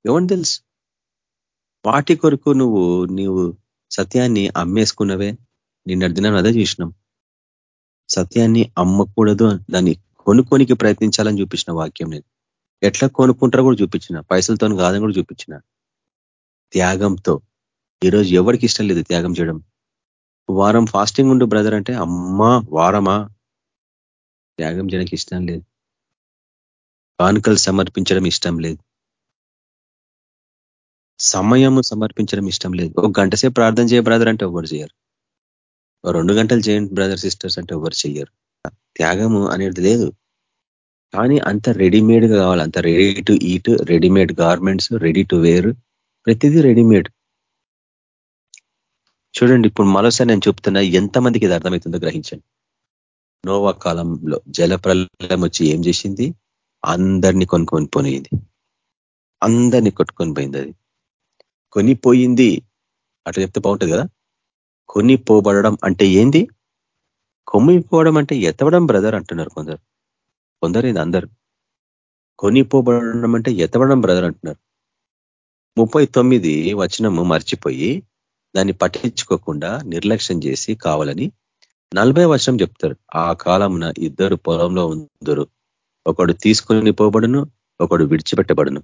ఎవడు తెలుసు? వాటి కొరకు నువ్వు నీవు సత్యాన్ని అమ్మేసుకున్నవే? నిన్న దినం అదే చూసినాం. సత్యాన్ని అమ్మకూడదు దాన్ని కొనుక్కోనికి ప్రయత్నించాలని చూపించిన వాక్యం నేను. ఎట్లా కొనుక్కుంటారో కూడా చూపించిన. పైసలతో కాదని కూడా చూపించిన. త్యాగంతో. ఈరోజు ఎవరికి ఇష్టం లేదు త్యాగం చేయడం? వారం ఫాస్టింగ్ ఉండు బ్రదర్ అంటే అమ్మా వారమా? త్యాగం చేయడానికి ఇష్టం లేదు. కానుకలు సమర్పించడం ఇష్టం లేదు. సమయము సమర్పించడం ఇష్టం లేదు. ఒక గంట సేపు ప్రార్థన చేయ బ్రదర్ అంటే ఎవరు చేయరు. రెండు గంటలు చేయండి బ్రదర్ సిస్టర్స్ అంటే ఎవరు చెయ్యరు. త్యాగము అనేది లేదు. కానీ అంత రెడీమేడ్గా కావాలి. అంత ready to eat readymade garments ready to wear ప్రతిదీ రెడీమేడ్. చూడండి ఇప్పుడు మరోసారి నేను చెప్తున్నా ఎంతమందికి ఇది అర్థమవుతుందో గ్రహించండి. నోవా కాలంలో జలప్రలయం వచ్చి ఏం చేసింది? అందరినీ కొనుక్కొని పోయింది అందరినీ కొట్టుకొని పోయింది అది. కొనిపోయింది అట్లా చెప్తే బాగుంటుంది కదా? కొనిపోబడడం అంటే ఏంది? కొమ్మిపోవడం అంటే ఎతవడం బ్రదర్ అంటున్నారు కొందరు. కొందరు ఇది అందరు. కొనిపోబడడం అంటే ఎతవడం బ్రదర్ అంటున్నారు. ముప్పై తొమ్మిది వచనము మర్చిపోయి దాన్ని పట్టించుకోకుండా నిర్లక్ష్యం చేసి కావాలని నలభై వర్షం చెప్తారు. ఆ కాలమున ఇద్దరు పొలంలో ఉందరు. ఒకడు తీసుకొని పోబడును ఒకడు విడిచిపెట్టబడును.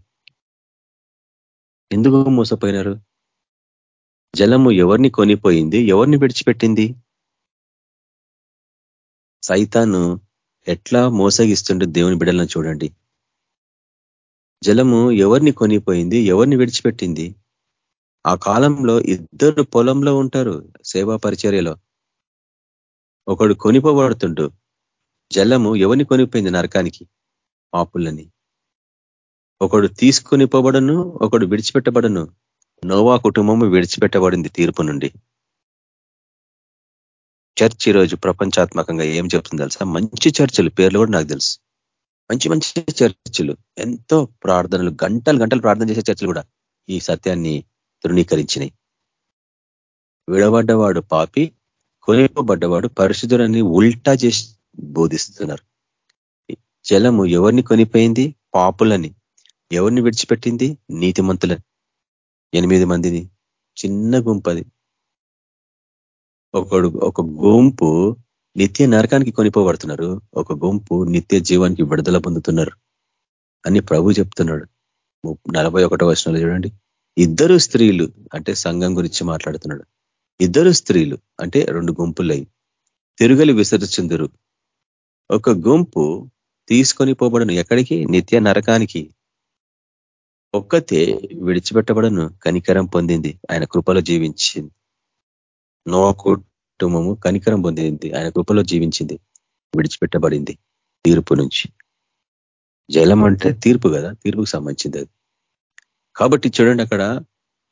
ఎందుకు మోసపోయినారు? జలము ఎవరిని కొనిపోయింది? ఎవరిని విడిచిపెట్టింది? సైతాను ఎట్లా మోసగిస్తుండే దేవుని బిడలను చూడండి. జలము ఎవరిని కొనిపోయింది? ఎవరిని విడిచిపెట్టింది? ఆ కాలంలో ఇద్దరు పొలంలో ఉంటారు సేవా పరిచర్యలో. ఒకడు కొనిపోబడుతుంటూ జలము ఎవరిని కొనిపోయింది నరకానికి? పాపులని. ఒకడు తీసుకొని పోబడను ఒకడు విడిచిపెట్టబడను. నోవా కుటుంబము విడిచిపెట్టబడింది తీర్పు నుండి. చర్చ్ ఈరోజు ప్రపంచాత్మకంగా ఏం చెప్తుంది తెలుసా? మంచి చర్చలు పేర్లు కూడా నాకు తెలుసు. మంచి మంచి చర్చలు. ఎంతో ప్రార్థనలు గంటలు గంటలు ప్రార్థన చేసే చర్చలు కూడా. ఈ సత్యాన్ని తృణీకరించినాయి విడబడ్డవాడు పాపి కొనిపోబడ్డవాడు పరిశుద్ధుడని ఉల్టా చేసి బోధిస్తున్నారు. జలము ఎవరిని కొనిపోయింది? పాపులని. ఎవరిని విడిచిపెట్టింది? నీతిమంతులని. ఎనిమిది మందిని. చిన్న గుంపది. ఒకడు ఒక గుంపు నిత్య నరకానికి కొనిపోబడుతున్నారు. ఒక గుంపు నిత్య జీవానికి విడుదల పొందుతున్నారు అని ప్రభు చెప్తున్నాడు. నలభై ఒకటో వచనంలో చూడండి. ఇద్దరు స్త్రీలు అంటే సంఘం గురించి మాట్లాడుతున్నాడు. ఇద్దరు స్త్రీలు అంటే రెండు గుంపులై తిరుగలి విసర్చుందరు ఒక గుంపు తీసుకొని పోబడను. ఎక్కడికి? నిత్య నరకానికి. ఒక్కతే విడిచిపెట్టబడను. కనికరం పొందింది. ఆయన కృపలో జీవించింది. నో కుటుంబము కనికరం పొందింది. ఆయన కృపలో జీవించింది. విడిచిపెట్టబడింది. తీర్పు నుంచి. జలం అంటే తీర్పు కదా? తీర్పుకు సంబంధించింది అది. కాబట్టి చూడండి అక్కడ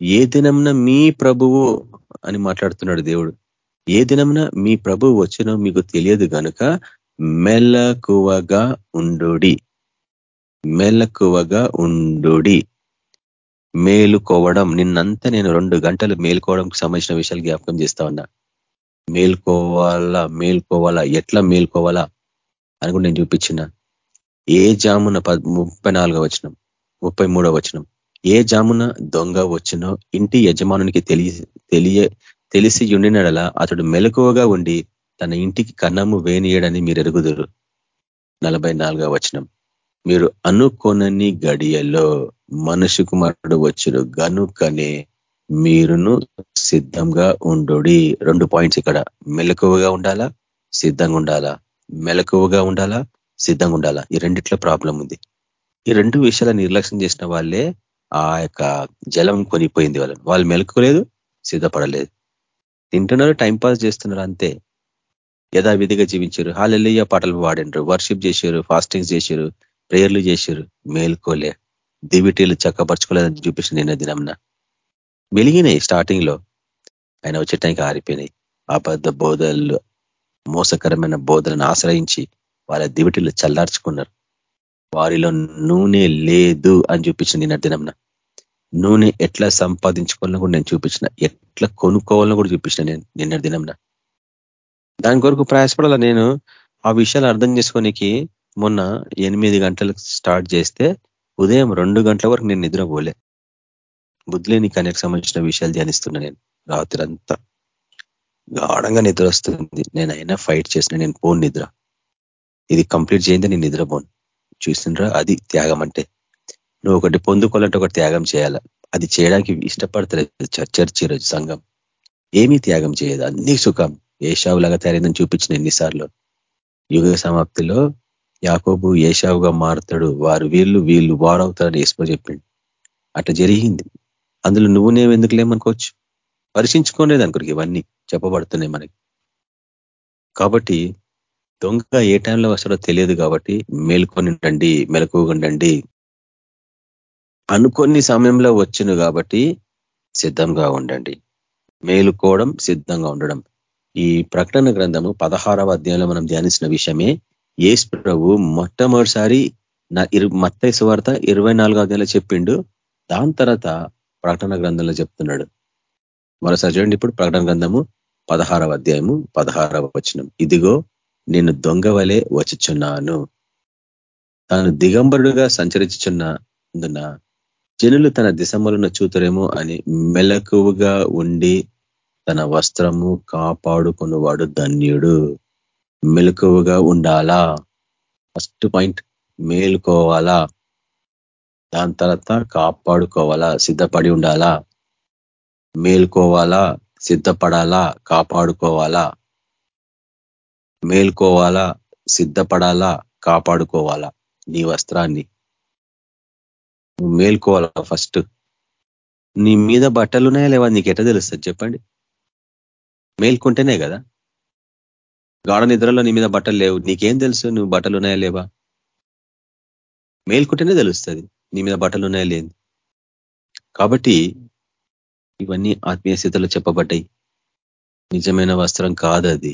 ఏ దినంన మీ ప్రభువు అని మాట్లాడుతున్నాడు దేవుడు. ఏ దినంన మీ ప్రభువు వచ్చినో మీకు తెలియదు కనుక మెల్లకువగా ఉండు మెలకువగా ఉండు మేలుకోవడం. నిన్నంతా నేను రెండు గంటలు మేలుకోవడంకి సంబంధించిన విషయాలు జ్ఞాపకం చేస్తా ఉన్నా. మేల్కోవాలా? మేల్కోవాలా? ఎట్లా మేల్కోవాలా? అని కూడా నేను చూపించిన. ఏ జామున ముప్పై నాలుగో వచనం. ముప్పై మూడో వచనం. ఏ జామున దొంగ వచ్చినో ఇంటి యజమానునికి తెలియ తెలియ తెలిసి ఉండినడలా అతడు మెలకువగా ఉండి తన ఇంటికి కన్నము వేనియడని మీరు ఎరుగుదురు నలభై నాలుగో వచనం. మీరు అనుకోనని గడియలో మనుషు కుమారుడు వచ్చుడు గనుకనే మీరును సిద్ధంగా ఉండు రెండు పాయింట్స్ ఇక్కడ. మెలకువగా ఉండాలా? సిద్ధంగా ఉండాలా? మెలకువగా ఉండాలా? సిద్ధంగా ఉండాలా? ఈ రెండిట్లో ప్రాబ్లం ఉంది. ఈ రెండు విషయాల నిర్లక్ష్యం చేసిన వాళ్ళే ఆ యొక్క జలం కొనిపోయింది వాళ్ళని. వాళ్ళు మెలకులేదు సిద్ధపడలేదు. తింటున్నారు టైంపాస్ చేస్తున్నారు అంతే. యథావిధిగా జీవించారు. హాలెల్లియ పాటలు పాడినరు. వర్షిప్ చేశారు ఫాస్టింగ్స్ చేశారు ప్రేయర్లు చేశారు. మేల్కోలే. దివిటీలు చక్కపరచుకోలేదని చూపించిన నిన్న దినంన మెలిగినాయి స్టార్టింగ్లో. ఆయన వచ్చే టైంకి ఆరిపోయినాయి. అబద్ధ బోధలు మోసకరమైన బోధలను ఆశ్రయించి వాళ్ళ దివిటీలు చల్లార్చుకున్నారు. వారిలో నూనె లేదు అని చూపించిన నిన్న దినంన నూనె ఎట్లా సంపాదించుకోవాలని కూడా నేను చూపించిన ఎట్లా కొనుక్కోవాలని కూడా చూపించిన నేను నిన్న దినంన. దాని కొరకు ప్రయాసపడాల నేను ఆ విషయాలు అర్థం చేసుకోనికి మొన్న ఎనిమిది గంటలకు స్టార్ట్ చేస్తే ఉదయం రెండు గంటల వరకు నేను నిద్రపోలే. బుద్ధిలేని కనెక్ సంబంధించిన విషయాలు ధ్యానిస్తున్నా నేను రాత్రి అంతా గాఢంగా నిద్ర వస్తుంది. నేను అయినా ఫైట్ చేసిన నేను పోను నిద్ర. ఇది కంప్లీట్ చేయిందే నేను నిద్రపోను. చూసినరా అది త్యాగం అంటే. నువ్వు ఒకటి పొందుకోవాలంటే ఒకటి త్యాగం చేయాలి. అది చేయడానికి ఇష్టపడతలేదు చర్చ్ ఈరోజు సంఘం. ఏమీ త్యాగం చేయదు. అన్ని సుఖం. ఏషావులాగా తయారైందని చూపించిన ఎన్నిసార్లు. యుగ సమాప్తిలో యాకోబు ఏషావుగా మారుతాడు. వారు వీళ్ళు వీళ్ళు వారవుతారని వేసుకో చెప్పిండు. అట్లా జరిగింది. అందులో నువ్వు నేను ఎందుకు లేమనుకోవచ్చు? పరీక్షించుకోలేదు దానికి ఇవన్నీ చెప్పబడుతున్నాయి మనకి. కాబట్టి దొంగ ఏ టైంలో వస్తాడో తెలియదు కాబట్టి మేల్కొని మెలకుగుండండి అనుకోని సమయంలో వచ్చును కాబట్టి సిద్ధంగా ఉండండి. మేలుకోవడం సిద్ధంగా ఉండడం. ఈ ప్రకటన గ్రంథము పదహారవ అధ్యాయంలో మనం ధ్యానించిన విషయమే ఏసు ప్రభు మొట్టమొదటిసారి నా ఇరు మత్తై సువార్త ఇరవై నాలుగో అధ్యాయంలో చెప్పిండు. దాని తర్వాత ప్రకటన గ్రంథంలో చెప్తున్నాడు. మరోసారి చూడండి ఇప్పుడు ప్రకటన గ్రంథము పదహారవ అధ్యాయము పదహారవ వచనం. ఇదిగో నేను దొంగ వలె వచ్చుచున్నాను. తాను దిగంబరుడుగా సంచరించుచున్నందున జనులు తన దిశములను చూతురేమో అని మెలకువగా ఉండి తన వస్త్రము కాపాడుకున్నవాడు ధన్యుడు. మెలకువగా ఉండాలా? ఫస్ట్ పాయింట్ మేలుకోవాలా? దాని తర్వాత కాపాడుకోవాలా? సిద్ధపడి ఉండాలా? మేల్కోవాలా? సిద్ధపడాలా? కాపాడుకోవాలా? మేల్కోవాలా? సిద్ధపడాలా? కాపాడుకోవాలా? నీ వస్త్రాన్ని. నువ్వు మేల్కోవాలా ఫస్ట్ నీ మీద బట్టలు ఉన్నాయా లేవా? నీకు ఎట్లా తెలుస్తుంది? చెప్పండి. మేల్కుంటేనే కదా. గాఢ నిద్రలో నీ మీద బట్టలు లేవు. నీకేం తెలుసు? నువ్వు బట్టలు ఉన్నాయా లేవా? మేల్కుంటేనే తెలుస్తుంది. నీ మీద బట్టలు ఉన్నాయా లేదు కాబట్టి ఇవన్నీ ఆత్మీయ స్థితిలో చెప్పబడ్డాయి. నిజమైన వస్త్రం కాదు అది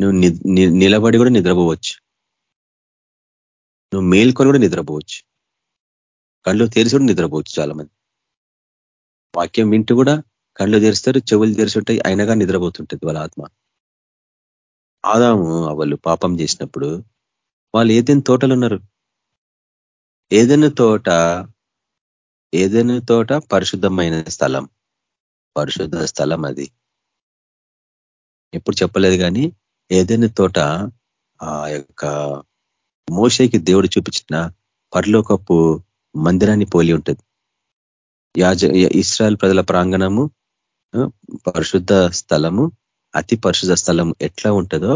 నువ్వు నిలబడి కూడా నిద్రపోవచ్చు. నువ్వు మేల్కొని కూడా నిద్రపోవచ్చు. కళ్ళు తెరిచి కూడా నిద్రపోవచ్చు చాలా మంది వాక్యం వింటూ కూడా కళ్ళు తెరుస్తారు చెవులు తెరిచి ఉంటాయి అయినగా నిద్రపోతుంటుంది వాళ్ళ ఆత్మ. ఆదాము వాళ్ళు పాపం చేసినప్పుడు వాళ్ళు ఏదైనా తోటలు ఉన్నారు. ఏదైనా తోట ఏదైనా తోట పరిశుద్ధమైన స్థలం. పరిశుద్ధ స్థలం అది. ఎప్పుడు చెప్పలేదు కానీ ఏదైనా తోట ఆ యొక్క మోషకి దేవుడు చూపించిన పర్లోకప్పు మందిరాన్ని పోలి ఉంటుంది. యాజ ఇస్రాయల్ ప్రజల ప్రాంగణము పరిశుద్ధ స్థలము అతి పరిశుద్ధ స్థలం ఎట్లా ఉంటుందో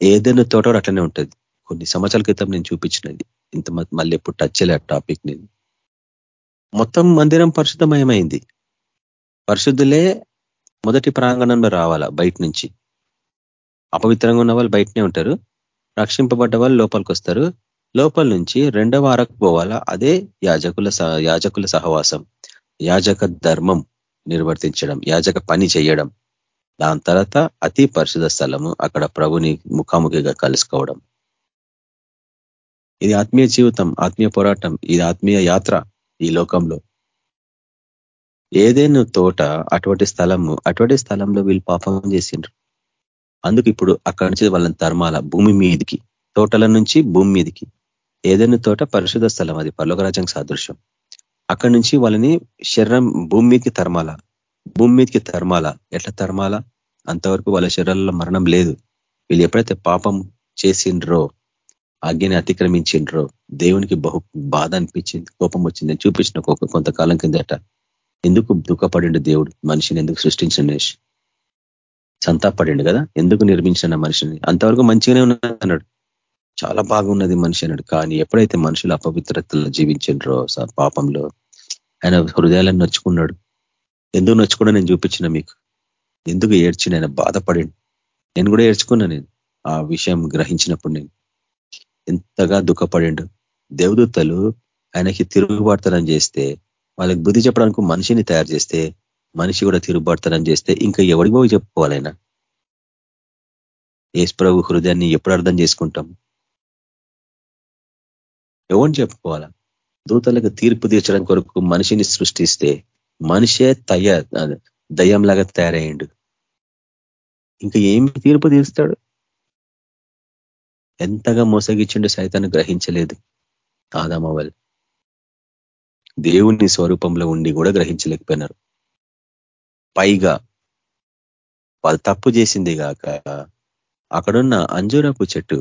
ఏదైనా తోట అట్లనే ఉంటుంది. కొన్ని సంవత్సరాల క్రితం నేను చూపించినది. ఇంత మళ్ళీ ఎప్పుడు టచ్ చేయలే టాపిక్ నేను. మొత్తం మందిరం పరిశుద్ధమయమైంది. పరిశుద్ధులే మొదటి ప్రాంగణంలో రావాలా బయట నుంచి. అపవిత్రంగా ఉన్న వాళ్ళు బయటనే ఉంటారు. రక్షింపబడ్డ వాళ్ళు లోపలికి వస్తారు లోపల నుంచి రెండవ అరకు పోవాలా? అదే యాజకుల యాజకుల సహవాసం. యాజక ధర్మం నిర్వర్తించడం యాజక పని చేయడం. దాని తర్వాత అతి పరిశుధ స్థలము అక్కడ ప్రభుని ముఖాముఖిగా కలుసుకోవడం. ఇది ఆత్మీయ జీవితం ఆత్మీయ పోరాటం ఇది ఆత్మీయ యాత్ర ఈ లోకంలో. ఏదైనా తోట అటువంటి స్థలము అటువంటి స్థలంలో వీళ్ళు పాపం చేసిండ్రు. అందుకు ఇప్పుడు అక్కడి నుంచి వాళ్ళని ధర్మాల భూమి మీదికి తోటల నుంచి భూమి మీదికి. ఏదైనా తోట పరిశుధ స్థలం అది పర్లోకరాజ్యానికి సాదృశ్యం. అక్కడి నుంచి వాళ్ళని శరీరం భూమి మీదకి తరమాల? భూమి మీదకి తరమాల? ఎట్లా తరమాల? అంతవరకు వాళ్ళ శరీరాల్లో మరణం లేదు. వీళ్ళు ఎప్పుడైతే పాపం చేసిండ్రో ఆజ్ఞని అతిక్రమించిండ్రో దేవునికి బహు బాధ అనిపించింది కోపం వచ్చింది. చూపించిన కొంతకాలం కిందట ఎందుకు దుఃఖపడిండు దేవుడు? మనిషిని ఎందుకు సృష్టించండి సంతాపడిండు కదా? ఎందుకు నిర్మించిన మనిషిని? అంతవరకు మంచిగానే ఉన్నది అన్నాడు. చాలా బాగున్నది మనిషి అన్నాడు. కానీ ఎప్పుడైతే మనుషులు అపవిత్రతలో జీవించిండ్రో పాపంలో ఆయన హృదయాలను నొచ్చుకున్నాడు. ఎందుకు నొచ్చుకున్నా నేను చూపించిన మీకు? ఎందుకు ఏడ్చిన? ఆయన బాధపడిండు. నేను కూడా ఏడ్చుకున్నా నేను. ఆ విషయం గ్రహించినప్పుడు నేను ఎంతగా దుఃఖపడిండు. దేవదూతలు ఆయనకి తిరుగుబాటుతనం చేస్తే వాళ్ళకి బుద్ధి చెప్పడానికి మనిషిని తయారు చేస్తే మనిషి కూడా తిరుగుబాటుతనం చేస్తే ఇంకా ఎవడికి పోయి చెప్పుకోవాలైనా ఏసు హృదయాన్ని ఎప్పుడు అర్థం చేసుకుంటాం? ఎవరిని చెప్పుకోవాలా? దూతలకు తీర్పు తీర్చడం కొరకు మనిషిని సృష్టిస్తే మనిషే తయ దయ్యంలాగా తయారయ్యండు. ఇంకా ఏమి తీర్పు తీరుస్తాడు? ఎంతగా మోసగిచ్చిండు సైతాన్ని గ్రహించలేదు ఆదామవల్ దేవుని స్వరూపంలో ఉండి కూడా గ్రహించలేకపోయినారు. పైగా వాళ్ళు తప్పు చేసింది కాక అక్కడున్న అంజూరపు చెట్టు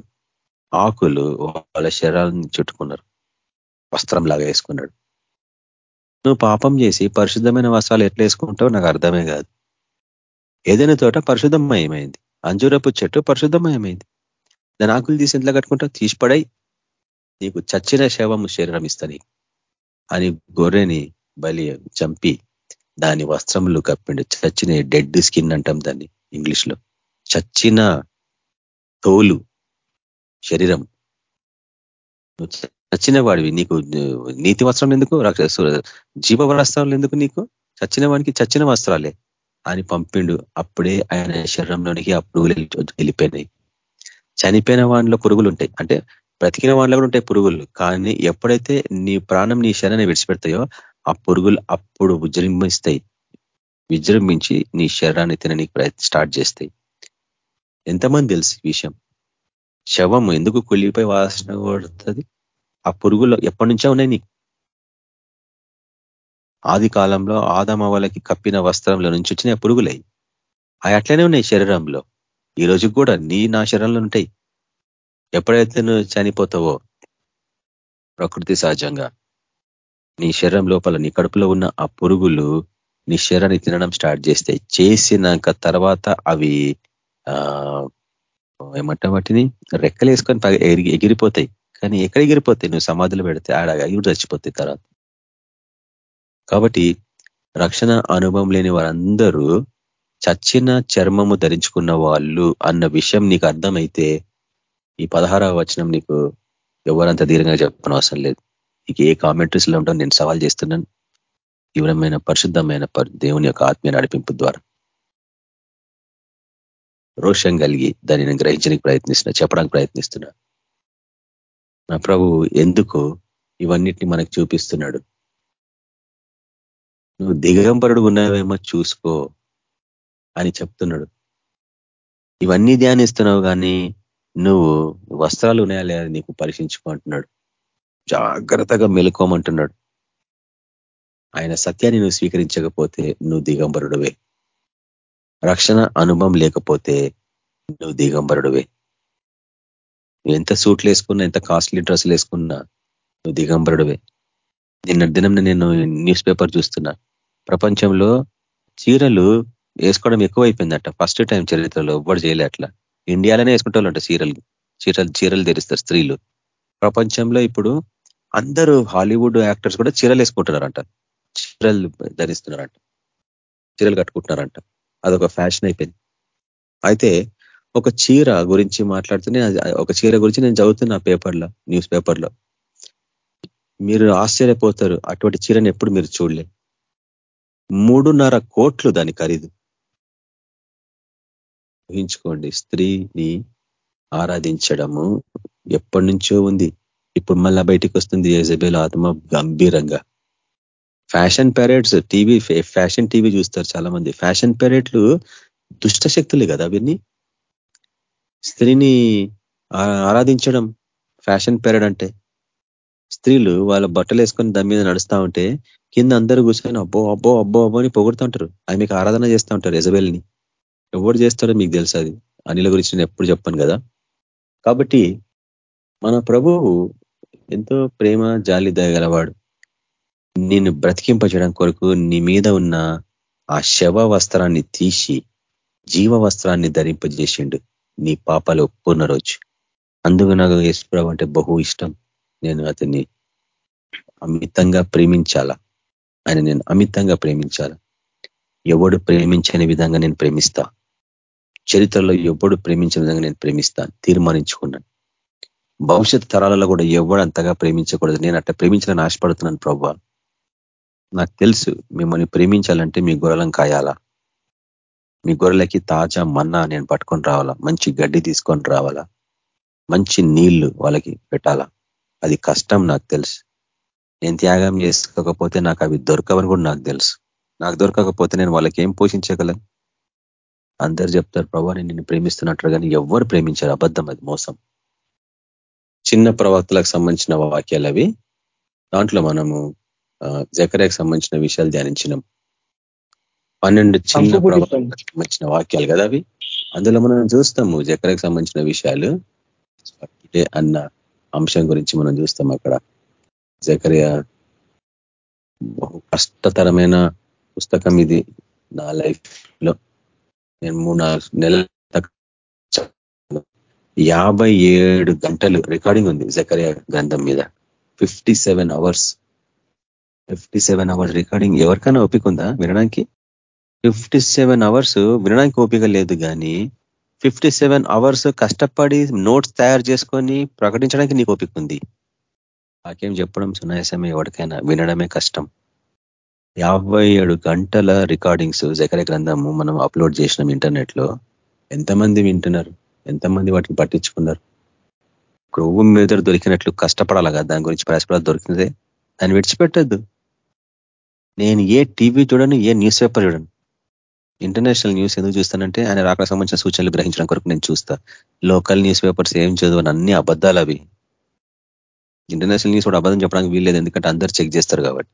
ఆకులు వాళ్ళ శరీరాలను చుట్టుకున్నారు. వస్త్రం లాగా వేసుకున్నాడు. నువ్వు పాపం చేసి పరిశుద్ధమైన వస్త్రాలు ఎట్లా వేసుకుంటావు నాకు అర్థమే కాదు. ఏదైనా తోట పరిశుద్ధమయమైంది. అంజూరపు చెట్టు పరిశుద్ధమయమైంది. దాని ఆకులు తీసి ఎంతలా కట్టుకుంటావు? తీసిపడై నీకు చచ్చిన శవము శరీరం ఇస్తాని అని గొర్రెని బలి చంపి దాని వస్త్రములు కప్పిండు. చచ్చిన డెడ్ స్కిన్ అంటాం దాన్ని ఇంగ్లీష్లో. చచ్చిన తోలు శరీరం. చచ్చిన వాడివి నీకు నీతి వస్త్రం ఎందుకు? జీవ వస్త్రాలు ఎందుకు నీకు? చచ్చిన వాడికి చచ్చిన వస్త్రాలే. అని పంపిండు. అప్పుడే ఆయన శరీరంలోనికి ఆ పురుగులు వెళ్ళిపోయినాయి. చనిపోయిన వాడిలో పురుగులు ఉంటాయి అంటే బ్రతికిన వాళ్ళలో కూడా ఉంటాయి పురుగులు. కానీ ఎప్పుడైతే నీ ప్రాణం నీ శరీరాన్ని విడిచిపెడతాయో ఆ పురుగులు అప్పుడు విజృంభిస్తాయి. విజృంభించి నీ శరీరాన్ని తిననీకి ప్రయత్నం స్టార్ట్ చేస్తాయి. ఎంతమంది తెలుసు విషయం? శవం ఎందుకు కుళ్ళిపోయి వాసన కొడుతుంది? ఆ పురుగులు ఎప్పటి నుంచో ఉన్నాయి నీకు? ఆది కాలంలో ఆదమ వాళ్ళకి కప్పిన వస్త్రంలో నుంచి వచ్చిన పురుగులై. అవి అట్లనే ఉన్నాయి శరీరంలో. ఈ రోజు కూడా నీ నా శరీరంలో ఉంటాయి. ఎప్పుడైతే నువ్వు చనిపోతావో ప్రకృతి సహజంగా నీ శరీరం లోపల నీ కడుపులో ఉన్న ఆ పురుగులు నీ శరీరాన్ని తినడం స్టార్ట్ చేస్తాయి చేసినాక తర్వాత అవి ఏమంట వాటిని రెక్కలు వేసుకొని ఎగిరిపోతాయి. కానీ ఎక్కడ ఎగిరిపోతాయి? నువ్వు సమాధులు పెడితే ఆడ ఎగురు చచ్చిపోతాయి తర్వాత. కాబట్టి రక్షణ అనుభవం లేని వారందరూ చచ్చిన చర్మము ధరించుకున్న వాళ్ళు అన్న విషయం నీకు అర్థమైతే ఈ పదహారవ వచనం నీకు ఎవరంత దీర్ఘంగా చెప్పడం అవసరం లేదు. నీకు ఏ కామెంటరీస్లో ఉంటావు నేను సవాల్ చేస్తున్నాను. తీవ్రమైన పరిశుద్ధమైన దేవుని యొక్క ఆత్మీయ నడిపింపు ద్వారా. రోషం కలిగి దాన్ని గ్రహించడానికి ప్రయత్నిస్తున్నా చెప్పడానికి ప్రయత్నిస్తున్నా. నా ప్రభు ఎందుకు ఇవన్నిటిని మనకు చూపిస్తున్నాడు. నువ్వు దిగంబరుడు ఉన్నావేమో చూసుకో అని చెప్తున్నాడు. ఇవన్నీ ధ్యానిస్తున్నావు కానీ నువ్వు వస్త్రాలు ఉన్నాయా లేదా నీకు పరీక్షించుకుంటున్నాడు జాగ్రత్తగా మెలుకోమంటున్నాడు. ఆయన సత్యాన్ని నువ్వు స్వీకరించకపోతే నువ్వు దిగంబరుడువే. రక్షణ అనుభవం లేకపోతే నువ్వు దిగంబరుడువే. నువ్వు ఎంత సూట్లు వేసుకున్నా ఎంత కాస్ట్లీ డ్రెస్సులు వేసుకున్నా నువ్వు దిగంబరుడువే. నిన్న దినం నేను న్యూస్ పేపర్ చూస్తున్నా. ప్రపంచంలో చీరలు వేసుకోవడం ఎక్కువైపోయిందట. ఫస్ట్ టైం చరిత్రలో ఎవ్వరు చేయలే అట్లా. ఇండియాలోనే వేసుకుంటారంట చీరలు. చీరలు చీరలు ధరిస్తారు స్త్రీలు. ప్రపంచంలో ఇప్పుడు అందరూ హాలీవుడ్ యాక్టర్స్ కూడా చీరలు వేసుకుంటున్నారంట. చీరలు ధరిస్తున్నారంట. చీరలు కట్టుకుంటున్నారంట. అదొక ఫ్యాషన్ అయిపోయింది. అయితే ఒక చీర గురించి మాట్లాడుతూనే ఒక చీర గురించి నేను చదువుతున్నా పేపర్లో న్యూస్ పేపర్లో. మీరు ఆశ్చర్యపోతారు అటువంటి చీరను ఎప్పుడు మీరు చూడలే. మూడున్నర కోట్లు దాని ఖరీదు. ఊహించుకోండి స్త్రీని ఆరాధించడము ఎప్పటి నుంచో ఉంది. ఇప్పుడు మళ్ళా బయటికి వస్తుంది ఏజబేల్ ఆత్మ గంభీరంగా. Fashion parades TV fashion TV చూస్తారు చాలా మంది ఫ్యాషన్ పెరేడ్లు దుష్ట శక్తులే కదా అవన్నీ స్త్రీని ఆరాధించడం ఫ్యాషన్ పెరేడ్ అంటే. స్త్రీలు వాళ్ళ బట్టలు వేసుకొని దాని మీద నడుస్తూ ఉంటే కింద అందరూ కూర్చొని అబ్బో అబ్బో అబ్బో అబ్బో అని పొగుడుతూ ఉంటారు. ఆమెకు ఆరాధన చేస్తూ ఉంటారు ఎజబెల్ని ఎవరు చేస్తారో మీకు తెలుసు అది. అనిల గురించి నేను ఎప్పుడు చెప్పాను కదా. కాబట్టి మన ప్రభువు ఎంతో ప్రేమ జాలి దయగలవాడు నిన్ను బ్రతికింపజేయడం కొరకు నీ మీద ఉన్న ఆ శవ వస్త్రాన్ని తీసి జీవ వస్త్రాన్ని ధరింపజేసిండు నీ పాపాలు ఒప్పున్న రోజు అందుకు నాకు యేసుప్రభు అంటే బహు ఇష్టం. నేను అతన్ని అమితంగా ప్రేమించాలా? ఆయన నేను అమితంగా ప్రేమించాల? ఎవడు ప్రేమించని విధంగా నేను ప్రేమిస్తా? చరిత్రలో ఎవడు ప్రేమించిన విధంగా నేను ప్రేమిస్తాను తీర్మానించుకున్నాను. భవిష్యత్ తరాలలో కూడా ఎవడు అంతగా ప్రేమించకూడదు. నేను అట్లా ప్రేమించాలని ఆశపడుతున్నాను ప్రభావ. నాకు తెలుసు మిమ్మల్ని ప్రేమించాలంటే మీ గొర్రెలను కాయాలా? మీ గొర్రెలకి తాజా మన్నా నేను పట్టుకొని రావాలా? మంచి గడ్డి తీసుకొని రావాలా? మంచి నీళ్ళు వాళ్ళకి పెట్టాలా? అది కష్టం నాకు తెలుసు. నేను త్యాగం చేసుకోకపోతే నాకు అవి దొరకవని కూడా నాకు తెలుసు. నాకు దొరకకపోతే నేను వాళ్ళకి ఏం పోషించగలను? అందరు చెప్తారు ప్రభా నేను నిన్ను ప్రేమిస్తున్నట్టు కానీ ఎవ్వరు ప్రేమించారు. అబద్ధం అది మోసం. చిన్న ప్రవక్తలకు సంబంధించిన వాక్యాలు అవి. దాంట్లో మనము జకరేకి సంబంధించిన విషయాలు ధ్యానించినాం. పన్నెండు చిన్న ప్రవక్తలకు సంబంధించిన వాక్యాలు కదా అవి? అందులో మనం చూస్తాము జకరేకి సంబంధించిన విషయాలు. అన్న అంశం గురించి మనం చూస్తాం అక్కడ. జకరియ బహు కష్టతరమైన పుస్తకం ఇది నా లైఫ్లో నేను మూడు నాలుగు నెలల యాభై ఏడు గంటలు రికార్డింగ్ ఉంది జకరియ గ్రంథం మీద. Fifty seven hours fifty seven hours recording ఎవరికైనా ఓపిక ఉందా వినడానికి? ఫిఫ్టీ సెవెన్ అవర్స్ వినడానికి ఓపిక లేదు కానీ ఫిఫ్టీ సెవెన్ అవర్స్ కష్టపడి నోట్స్ తయారు చేసుకొని ప్రకటించడానికి నీకు ఓపిక ఉంది. వాక్యం చెప్పడం సునాయాసమే ఎవరికైనా వినడమే కష్టం. యాభై ఏడు గంటల రికార్డింగ్స్ జకర గ్రంథము మనం అప్లోడ్ చేసినాం ఇంటర్నెట్లో ఎంతమంది వింటున్నారు? ఎంతమంది వాటిని పట్టించుకున్నారు? క్రొవ్వు మీద దొరికినట్లు కష్టపడాలి కదా దాని గురించి ప్రయాసపడాలి దొరికినదే. దాన్ని విడిచిపెట్టద్దు. నేను ఏ టీవీ చూడను ఏ న్యూస్ పేపర్ చూడను. ఇంటర్నేషనల్ న్యూస్ ఎందుకు చూస్తానంటే ఆయన రాక సంబంధించిన సూచనలు గ్రహించడం కొరకు నేను చూస్తా. లోకల్ న్యూస్ పేపర్స్ ఏం చదువు అన్ని అబద్ధాలు అవి. ఇంటర్నేషనల్ న్యూస్ కూడా అబద్ధం చెప్పడానికి వీల్లేదు ఎందుకంటే అందరు చెక్ చేస్తారు కాబట్టి.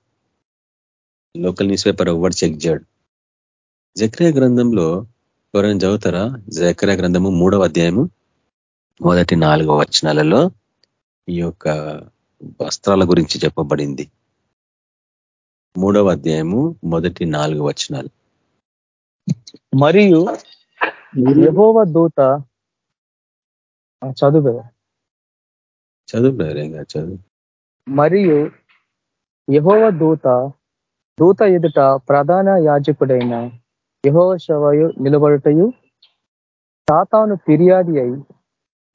లోకల్ న్యూస్ పేపర్ ఎవరు చెక్ చేయడు. జక్రియ గ్రంథంలో ఎవరైనా చదువుతారా? జక్రియ గ్రంథము మూడవ అధ్యాయము మొదటి నాలుగవ వచనాలలో ఈ యొక్క వస్త్రాల గురించి చెప్పబడింది. మూడవ అధ్యాయము మొదటి నాలుగు వచనాలు. మరియు యహోవ దూత చదువు చదువు చదువు. మరియు యహోవ దూత దూత ఎదుట ప్రధాన యాజకుడైన యహోవ శవయు నిలబడుటయు తాతాను ఫిర్యాది అయి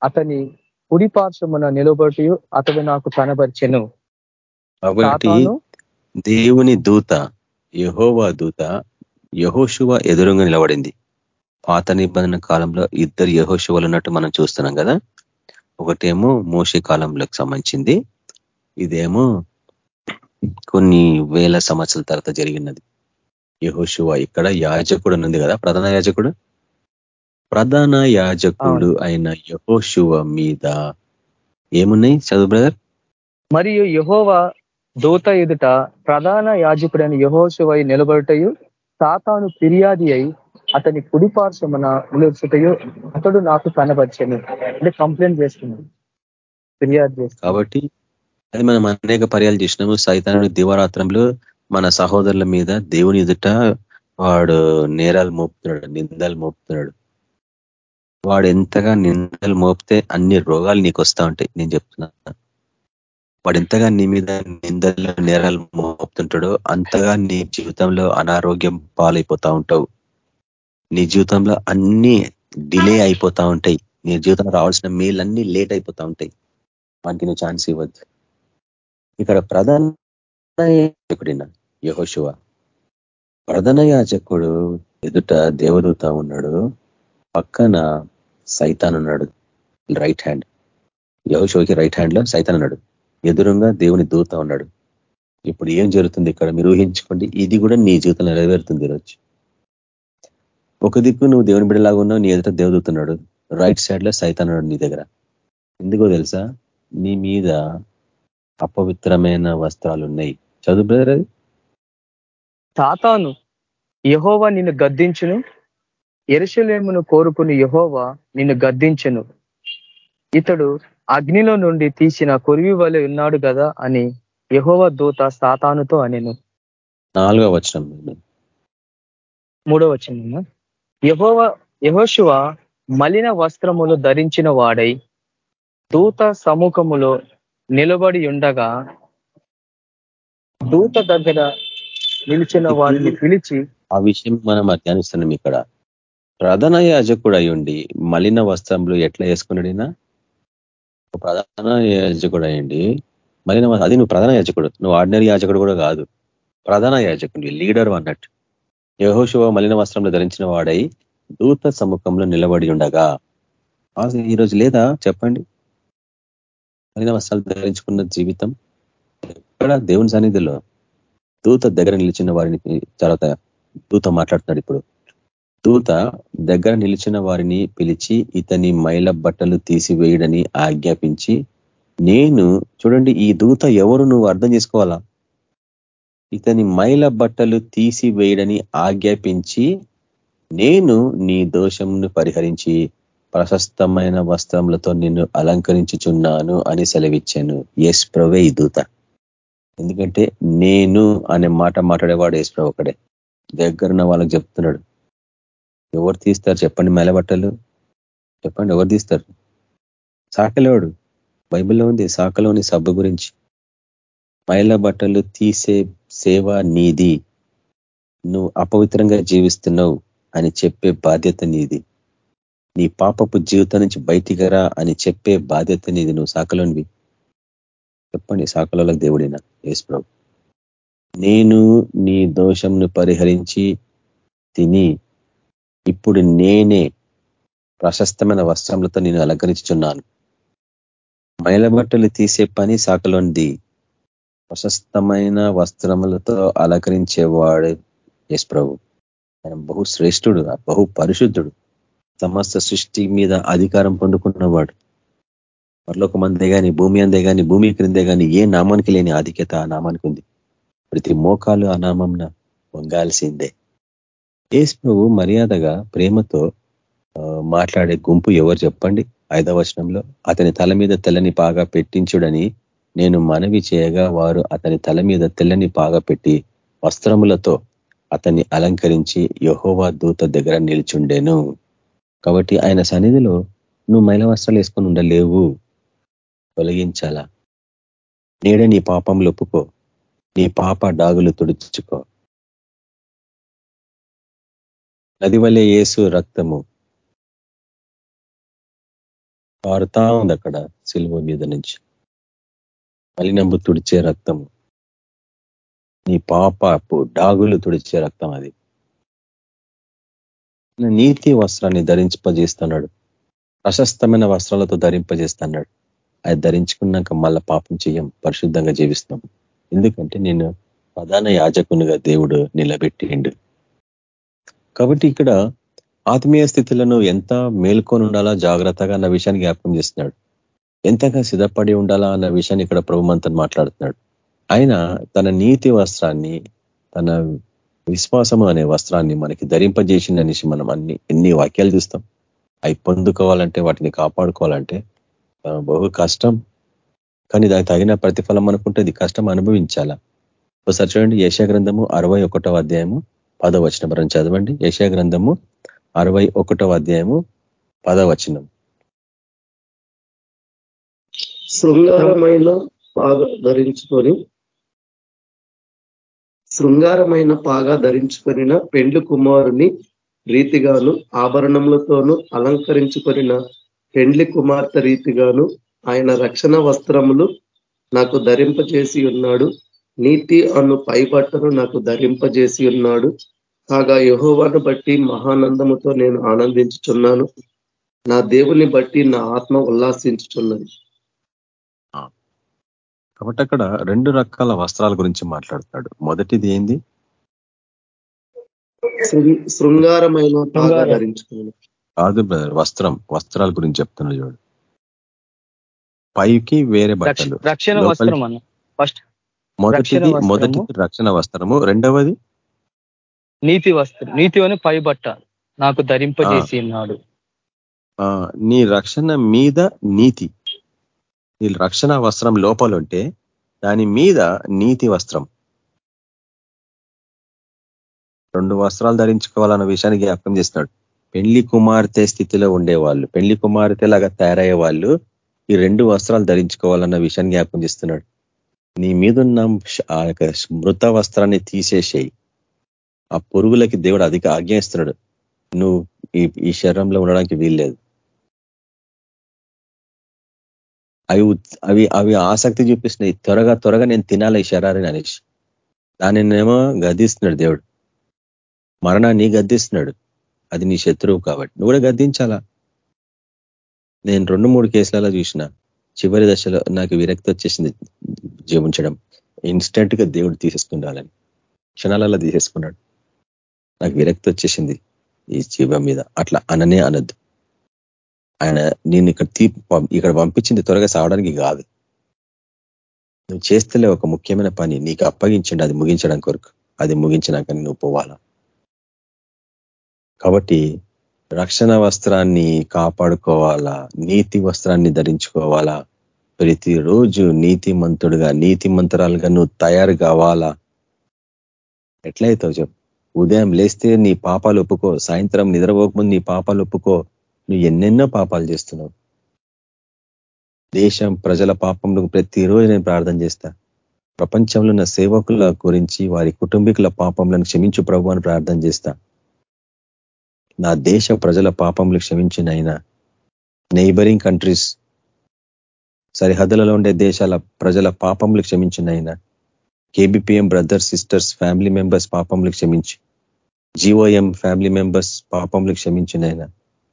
అతని కుడి పార్శ్వమున నిలబడుటయు అతడు నాకు కనబరిచెను. దేవుని దూత యహోవా దూత యహోశువ ఎదురుగా నిలబడింది. పాత నిబంధన కాలంలో ఇద్దరు యహోశువలు ఉన్నట్టు మనం చూస్తున్నాం కదా? ఒకటేమో మోసే కాలంలోకి సంబంధించింది ఇదేమో కొన్ని వేల సంవత్సరాల తర్వాత జరిగినది యహోశువ ఇక్కడ యాజకుడు ఉంది కదా ప్రధాన యాజకుడు? ప్రధాన యాజకుడు అయిన యహోశువ మీద ఏమున్నాయి? చదువు బ్రదర్. మరియు యహోవ దూత ఎదుట ప్రధాన యాజకుడైన యహోశివై నిలబడటయు సాతాను ఫిర్యాది అయి అతని కుడిపార్శ్వమన నిలుచుటయు అతడు నాకు కనబరిచను. అంటే కంప్లైంట్ చేస్తున్నాడు ఫిర్యాదు చేస్తున్నాడు కాబట్టి అది మనం అనేక పర్యాలు చేసినాము. సైతానుడు దివారాత్రంలో మన సహోదరుల మీద దేవుని ఎదుట వాడు నేరాలు మోపుతున్నాడు నిందలు మోపుతున్నాడు. వాడు ఎంతగా నిందలు మోపితే అన్ని రోగాలు నీకు వస్తా ఉంటాయి. నేను చెప్తున్నా. వాడు ఎంతగా నీ మీద నిందలు నేరాలు మోపుతుంటాడో అంతగా నీ జీవితంలో అనారోగ్యం పాలైపోతా ఉంటావు. నీ జీవితంలో అన్ని డిలే అయిపోతా ఉంటాయి. నీ జీవితంలో రావాల్సిన మేలన్నీ లేట్ అయిపోతా ఉంటాయి. వానికి నువ్వు ఛాన్స్ ఇవ్వద్దు. ఇక్కడ ప్రధాన యాజకుడిన యహోశివ ప్రధాన యాజకుడు ఎదుట దేవదూత ఉన్నాడు. పక్కన సైతాన్ ఉన్నాడు రైట్ హ్యాండ్. యహోశివకి రైట్ హ్యాండ్లో సైతాన్ ఉన్నాడు ఎదురుగా దేవుని దూత ఉన్నాడు. ఇప్పుడు ఏం జరుగుతుంది? ఇక్కడ మీరు ఊహించుకోండి. ఇది కూడా నీ జీవితం నెరవేరుతుంది ఈరోజు. ఒక దిక్కు నువ్వు దేవుని బిడ్డలాగా ఉన్నావు నీ ఎదుట దేవదూతున్నాడు రైట్ సైడ్లో సైతాన్నాడు నీ దగ్గర. ఎందుకో తెలుసా? నీ మీద అపవిత్రమైన వస్త్రాలు ఉన్నాయి. చదువు బ్రదర్ అది. సాతాను యహోవా నిన్ను గద్దించును. ఎరుసలేమును కోరుకుని యహోవా నిన్ను గద్దించును. ఇతడు అగ్నిలో నుండి తీసిన కొరివి వలె ఉన్నాడు కదా అని యహోవ దూత సాతానుతో అనేను. నాలుగో వచనం మూడో వచ్చిన యహోవ యహోశువ మలిన వస్త్రములు ధరించిన వాడై దూత సముఖములో నిలబడి ఉండగా దూత దగ్గర నిలిచిన వారిని పిలిచి ఆ విషయం మనం ధ్యానిస్తున్నాం ఇక్కడ. ప్రధాన యాజకుడు అయ్యుండి మలిన వస్త్రంలో ఎట్లా వేసుకున్నాడినా? ప్రధాన యాజకుడు అయ్యండి మరి అది నువ్వు ప్రధాన యాజకుడు. నువ్వు ఆర్డినరీ యాజకుడు కూడా కాదు. ప్రధాన యాజకుడు లీడర్ అన్నట్టు. యహోశివ మలిన వస్త్రంలో ధరించిన వాడై దూత సముఖంలో నిలబడి ఉండగా ఈరోజు లేదా? చెప్పండి. మలిన వస్త్రాలు ధరించుకున్న జీవితం ఎక్కడ? దేవుని సన్నిధిలో. దూత దగ్గర నిలిచిన వారిని తర్వాత దూత మాట్లాడుతున్నాడు ఇప్పుడు. దూత దగ్గర నిలిచిన వారిని పిలిచి ఇతని మైల బట్టలు తీసివేయడని ఆజ్ఞాపించి నేను చూడండి ఈ దూత ఎవరు నువ్వు అర్థం చేసుకోవాలా? ఇతని మైల బట్టలు తీసివేయడని ఆజ్ఞాపించి నేను నీ దోషంను పరిహరించి ప్రశస్తమైన వస్త్రములతో నిన్ను అలంకరించుచున్నాను అని సెలవిచ్చాను. ఎస్ ప్రవే ఈ దూత. ఎందుకంటే నేను అనే మాట మాట్లాడేవాడు ఎస్ ప్రభు ఒకడే దగ్గరున్న వాళ్ళకి చెప్తున్నాడు ఎవరు తీస్తారు? చెప్పండి మెలబట్టలు చెప్పండి ఎవరు తీస్తారు? సాకలేవాడు. బైబిల్లో ఉంది సాకలోని సబ్బు గురించి. మైల బట్టలు తీసే సేవ నీది. నువ్వు అపవిత్రంగా జీవిస్తున్నావు అని చెప్పే బాధ్యత నీది. నీ పాపపు జీవితం నుంచి బయటికి రా అని చెప్పే బాధ్యత నీది నువ్వు సాకలోనివి. చెప్పండి సాకలోలకు దేవుడినా యేసు ప్రభు. నేను నీ దోషంను పరిహరించి తిని ఇప్పుడు నేనే ప్రశస్తమైన వస్త్రములతో నేను అలంకరించుచున్నాను. మైలబట్టలు తీసే పని సాకలోనిది ప్రశస్తమైన వస్త్రములతో అలంకరించేవాడు ఎస్ ప్రభు. ఆయన బహు శ్రేష్ఠుడు బహు పరిశుద్ధుడు సమస్త సృష్టి మీద అధికారం పొందుకున్నవాడు. మరొక మందే కానీ భూమి అందే కానీ భూమి క్రిందే కానీ ఏ నామానికి లేని ఆధిక్యత ఆ నామానికి ఉంది. ప్రతి మోకాలు ఆ నామంన వంగాల్సిందే ఏసు ప్రభు మర్యాదగా ప్రేమతో మాట్లాడే గుంపు ఎవరు చెప్పండి? ఐదవ వచనంలో అతని తల మీద తెల్లని పాగా పెట్టించుడని నేను మనవి చేయగా వారు అతని తల మీద తెల్లని పాగా పెట్టి వస్త్రములతో అతన్ని అలంకరించి యహోవా దూత దగ్గర నిలిచుండేను. కాబట్టి ఆయన సన్నిధిలో నువ్వు మైల వస్త్రాలు వేసుకొని ఉండలేవు. తొలగించాలా? నేడే నీ పాపంలో ఒప్పుకో. నీ పాప డాగులు తుడుచుకో. నది వల్లే ఏసు రక్తము పారుతా ఉంది అక్కడ సిలువ మీద నుంచి. మలినంబు తుడిచే రక్తము. నీ పాపపు డాగులు తుడిచే రక్తం అది. నీతి వస్త్రాన్ని ధరింపజేస్తున్నాడు. ప్రశస్తమైన వస్త్రాలతో ధరింపజేస్తున్నాడు. అది ధరించుకున్నాక మళ్ళా పాపం చేయం పరిశుద్ధంగా జీవిస్తాం ఎందుకంటే నేను ప్రధాన యాజకునిగా దేవుడు నిలబెట్టిండు. కాబట్టి ఇక్కడ ఆత్మీయ స్థితులను ఎంత మేల్కొని ఉండాలా జాగ్రత్తగా అన్న విషయాన్ని జ్ఞాపకం చేస్తున్నాడు. ఎంతగా సిద్ధపడి ఉండాలా అన్న విషయాన్ని ఇక్కడ ప్రభుమంతన్ మాట్లాడుతున్నాడు. ఆయన తన నీతి వస్త్రాన్ని తన విశ్వాసము అనే వస్త్రాన్ని మనకి ధరింపజేసిందనేసి మనం అన్ని ఎన్ని వాక్యాలు చూస్తాం. అవి పొందుకోవాలంటే వాటిని కాపాడుకోవాలంటే బహు కష్టం. కానీ దానికి తగిన ప్రతిఫలం అనుకుంటే కష్టం అనుభవించాలా? ఒకసారి చూడండి యశ గ్రంథము అరవై ఒకటో అధ్యాయము. పదవచనం మనం చదవండి. యశా గ్రంథము అరవై అధ్యాయము పదవచనం. శృంగారమైన పాగా ధరించుకొని శృంగారమైన పాగా ధరించుకొనిన పెండ్లు కుమారుని రీతిగాను ఆభరణములతోనూ అలంకరించుకొనిన పెండ్లి కుమార్తె రీతిగాను ఆయన రక్షణ వస్త్రములు నాకు ధరింపజేసి ఉన్నాడు. నీతి అను పైబట్టను నాకు ధరింపజేసి ఉన్నాడు. కాగా యహోవాను బట్టి మహానందముతో నేను ఆనందించుచున్నాను. నా దేవుని బట్టి నా ఆత్మ ఉల్లాసించుచున్నది. కాబట్టి అక్కడ రెండు రకాల వస్త్రాల గురించి మాట్లాడుతున్నాడు మొదటిది ఏంది? శృంగారమైన కాదు బ్రదర్ వస్త్రం వస్త్రాల గురించి చెప్తున్నా చూడు. పైకి వేరే బట్టలు. రక్షణ వస్త్రం అన్న. ఫస్ట్ మొదటిది. మొదటిది రక్షణ వస్త్రము. రెండవది? నీతి వస్త్రం నీతి అని పై బట్ట నాకు ధరింపజేసి ఉన్నాడు. ఆ, నీ రక్షణ మీద నీతి. నీ రక్షణ వస్త్రం లోపల ఉంటే దాని మీద నీతి వస్త్రం. రెండు వస్త్రాలు ధరించుకోవాలన్న విషయాన్ని జ్ఞాపకం చేస్తున్నాడు. పెళ్ళి కుమార్తె స్థితిలో ఉండేవాళ్ళు పెళ్ళి కుమార్తె లాగా తయారయ్యే వాళ్ళు ఈ రెండు వస్త్రాలు ధరించుకోవాలన్న విషయాన్ని జ్ఞాపకం చేస్తున్నాడు. నీ మీదున్న ఆ యొక్క మృత వస్త్రాన్ని తీసేసేయి. ఆ పురుగులకి దేవుడు అధిక ఆజ్ఞయిస్తున్నాడు నువ్వు ఈ ఈ శరీరంలో ఉండడానికి వీల్లేదు. అవి అవి అవి ఆసక్తి చూపిస్తున్నాయి. త్వరగా త్వరగా నేను తినాలి ఈ శరీరాన్ని అనేసి. దానినేమో గద్దిస్తున్నాడు దేవుడు. మరణాన్ని గద్దిస్తున్నాడు. అది నీ శత్రువు కాబట్టి. నువ్వు కూడా గద్దించాలా? నేను రెండు మూడు కేసులలో చూసిన. చివరి దశలో నాకు విరక్తి వచ్చేసింది జీవించడం. ఇన్స్టెంట్గా దేవుడు తీసేసుకుండాలని క్షణాలలో తీసేసుకున్నాడు. నాకు విరక్తి వచ్చేసింది ఈ జీవం మీద. అట్లా అననే అనద్దు. ఆయన నేను ఇక్కడ తీ ఇక్కడ పంపించింది త్వరగా సావడానికి కాదు. నువ్వు చేస్తలే ఒక ముఖ్యమైన పని. నీకు అప్పగించండి. అది ముగించడం కొరకు. అది ముగించినాక నువ్వు పోవాలా? కాబట్టి రక్షణ వస్త్రాన్ని కాపాడుకోవాలా? నీతి వస్త్రాన్ని ధరించుకోవాలా? ప్రతిరోజు నీతిమంతుడుగా నీతిమంతురాలుగా నువ్వు తయారు కావాలా? ఎట్లయితావు చెప్పు. ఉదయం లేస్తే నీ పాపాలు ఒప్పుకో సాయంత్రం నిద్రపోకముందు నీ పాపాలు ఒప్పుకో. నువ్వు ఎన్నెన్నో పాపాలు చేస్తున్నావు. దేశం ప్రజల పాపంలో ప్రతిరోజు నేను ప్రార్థన చేస్తా. ప్రపంచంలో ఉన్న సేవకుల గురించి వారి కుటుంబీకుల పాపంలను క్షమించు ప్రభు అని ప్రార్థన చేస్తా. నా దేశ ప్రజల పాపములు క్షమించినైనా నైబరింగ్ కంట్రీస్ సరిహద్దులలో ఉండే దేశాల ప్రజల పాపములు క్షమించినైనా కేబిపిఎం బ్రదర్స్ సిస్టర్స్ ఫ్యామిలీ మెంబర్స్ పాపములు క్షమించి జీఓఎం ఫ్యామిలీ మెంబర్స్ పాపములు క్షమించినైనా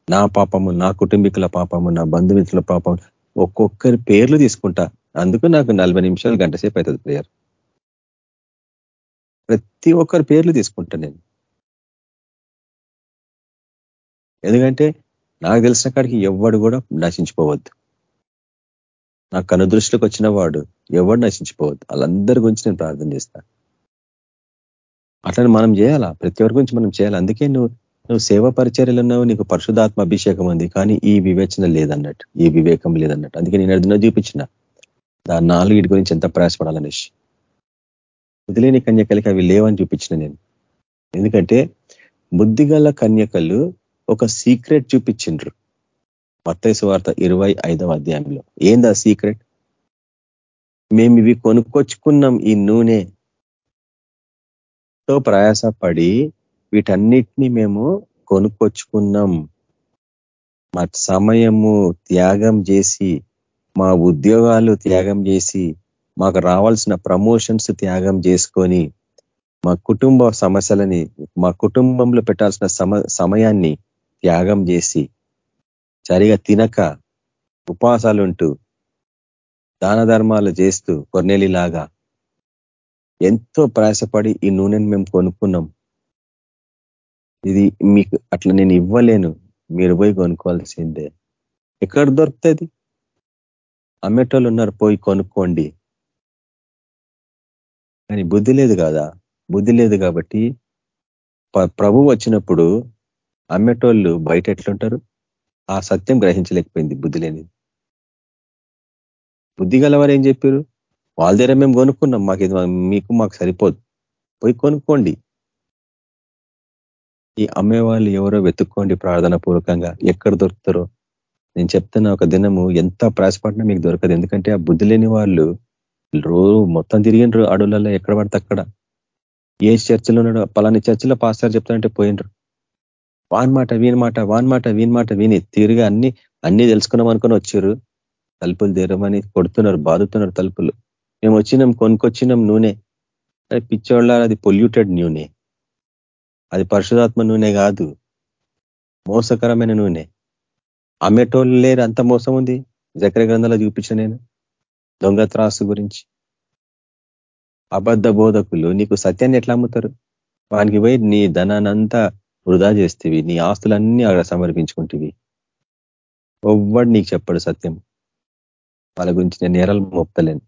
నా పాపము నా కుటుంబీకుల పాపము నా బంధుమిత్రుల పాపం ఒక్కొక్కరి పేర్లు తీసుకుంటా. అందుకు నాకు నలభై నిమిషాలు గంట సేపు అవుతుంది ప్రేయర్ ప్రతి ఒక్కరి పేర్లు తీసుకుంటా నేను. ఎందుకంటే నాకు తెలిసిన కాడికి ఎవడు కూడా నశించిపోవద్దు. నా కనుదృష్టిలోకి వచ్చిన వాడు ఎవడు నశించిపోవద్దు. వాళ్ళందరి గురించి నేను ప్రార్థన చేస్తా. అట్లని మనం చేయాలా? ప్రతి ఒక్కరి గురించి మనం చేయాలి? అందుకే నువ్వు నువ్వు సేవా పరిచర్యలు ఉన్నావు నీకు పరిశుధాత్మ అభిషేకం ఉంది కానీ ఈ వివేచన లేదన్నట్టు ఈ వివేకం లేదన్నట్టు. అందుకే నేను అర్థంలో చూపించిన. దాని నాలుగిటి గురించి ఎంత ప్రయాసపడాలనేసి వదిలేని కన్యకలకి అవి లేవని చూపించిన నేను. ఎందుకంటే బుద్ధిగల కన్యకలు ఒక సీక్రెట్ చూపించిండ్రు. మత్తైసు వార్త ఇరవై ఐదవ అధ్యాయంలో. ఏందా సీక్రెట్? మేము ఇవి కొనుక్కొచ్చుకున్నాం ఈ నూనె. తో ప్రయాసపడి వీటన్నిటిని మేము కొనుక్కొచ్చుకున్నాం. మా సమయము త్యాగం చేసి మా ఉద్యోగాలు త్యాగం చేసి మాకు రావాల్సిన ప్రమోషన్స్ త్యాగం చేసుకొని మా కుటుంబ సమస్యలని మా కుటుంబంలో పెట్టాల్సిన సమయాన్ని త్యాగం చేసి సరిగా తినక ఉపవాసాలుంటూ దాన ధర్మాలు చేస్తూ కొర్నేలిలాగా ఎంతో ప్రయాసపడి ఈ నూనెను మేము కొనుక్కున్నాం. ఇది మీకు అట్లా నేను ఇవ్వలేను. మీరు పోయి కొనుక్కోవాల్సిందే. ఎక్కడ దొరుకుతుంది? అమ్మేటోళ్ళు ఉన్నారు పోయి కొనుక్కోండి. కానీ బుద్ధి లేదు కదా? బుద్ధి లేదు కాబట్టి ప్రభు వచ్చినప్పుడు అమ్మేటోళ్ళు బయట ఎట్లుంటారు? ఆ సత్యం గ్రహించలేకపోయింది బుద్ధి లేనిది. బుద్ధి గలవారు ఏం చెప్పారు? వాళ్ళ దగ్గర మేము కొనుక్కున్నాం మాకు ఇది మీకు మాకు సరిపోదు. పోయి కొనుక్కోండి. ఈ అమ్మేవాళ్ళు ఎవరో వెతుక్కోండి ప్రార్థన పూర్వకంగా ఎక్కడ దొరుకుతారో. నేను చెప్తున్న ఒక దినము ఎంత ప్రయాసపడినా మీకు దొరకదు. ఎందుకంటే ఆ బుద్ధి లేని వాళ్ళు రోజు మొత్తం తిరిగిండ్రు అడవులలో ఎక్కడ పడితే అక్కడ. ఏ చర్చిలో ఉన్నాడో పలాని చర్చిలో పాస్టర్ చెప్తానంటే పోయిండ్రు. వాన్ మాట వీని మాట వాన్ మాట వీని మాట విని తీరుగా అన్ని అన్ని తెలుసుకున్నాం అనుకుని వచ్చారు తలుపులు తీరమని కొడుతున్నారు బాదుతున్నారు తలుపులు. మేము వచ్చినాం కొనుకొచ్చినాం నూనె. పిచ్చోళ్ళ అది పొల్యూటెడ్ నూనె. అది పరిశుధాత్మ నూనె కాదు. మోసకరమైన నూనె. అమ్మేటోళ్ళు లేరు అంత మోసం ఉంది. జకర గ్రంథాలు చూపించిన నేను. దొంగ త్రాసు గురించి. అబద్ధ బోధకులు నీకు సత్యాన్ని ఎట్లా అమ్ముతారు? వానికి పోయి నీ ధనానంతా వృధా చేస్తేవి నీ ఆస్తులన్నీ అక్కడ సమర్పించుకుంటేవి. ఎవ్వడు నీకు చెప్పడు సత్యం. వాళ్ళ గురించి నేను నేరాలు మోపుతలేను.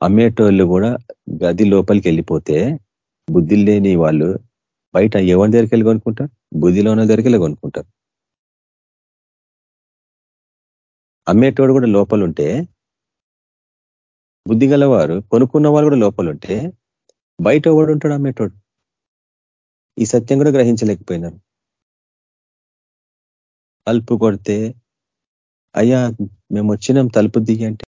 అమ్మేటోళ్ళు కూడా గది లోపలికి వెళ్ళిపోతే బుద్ధి లేని వాళ్ళు బయట ఎవరి దగ్గరికి వెళ్ళి కొనుక్కుంటారు? బుద్ధిలో ఉన్న దగ్గరికి వెళ్ళి కొనుక్కుంటారు. అమ్మేటోడు కూడా లోపలుంటే బుద్ధి గలవారు కొనుక్కున్న వాళ్ళు కూడా లోపలుంటే బయట ఎవడు ఉంటాడు అమ్మేటోడు? ఈ సత్యం కూడా గ్రహించలేకపోయినారు. తలుపు కొడితే అయ్యా మేము వచ్చినాం తలుపు దిగి అంటే.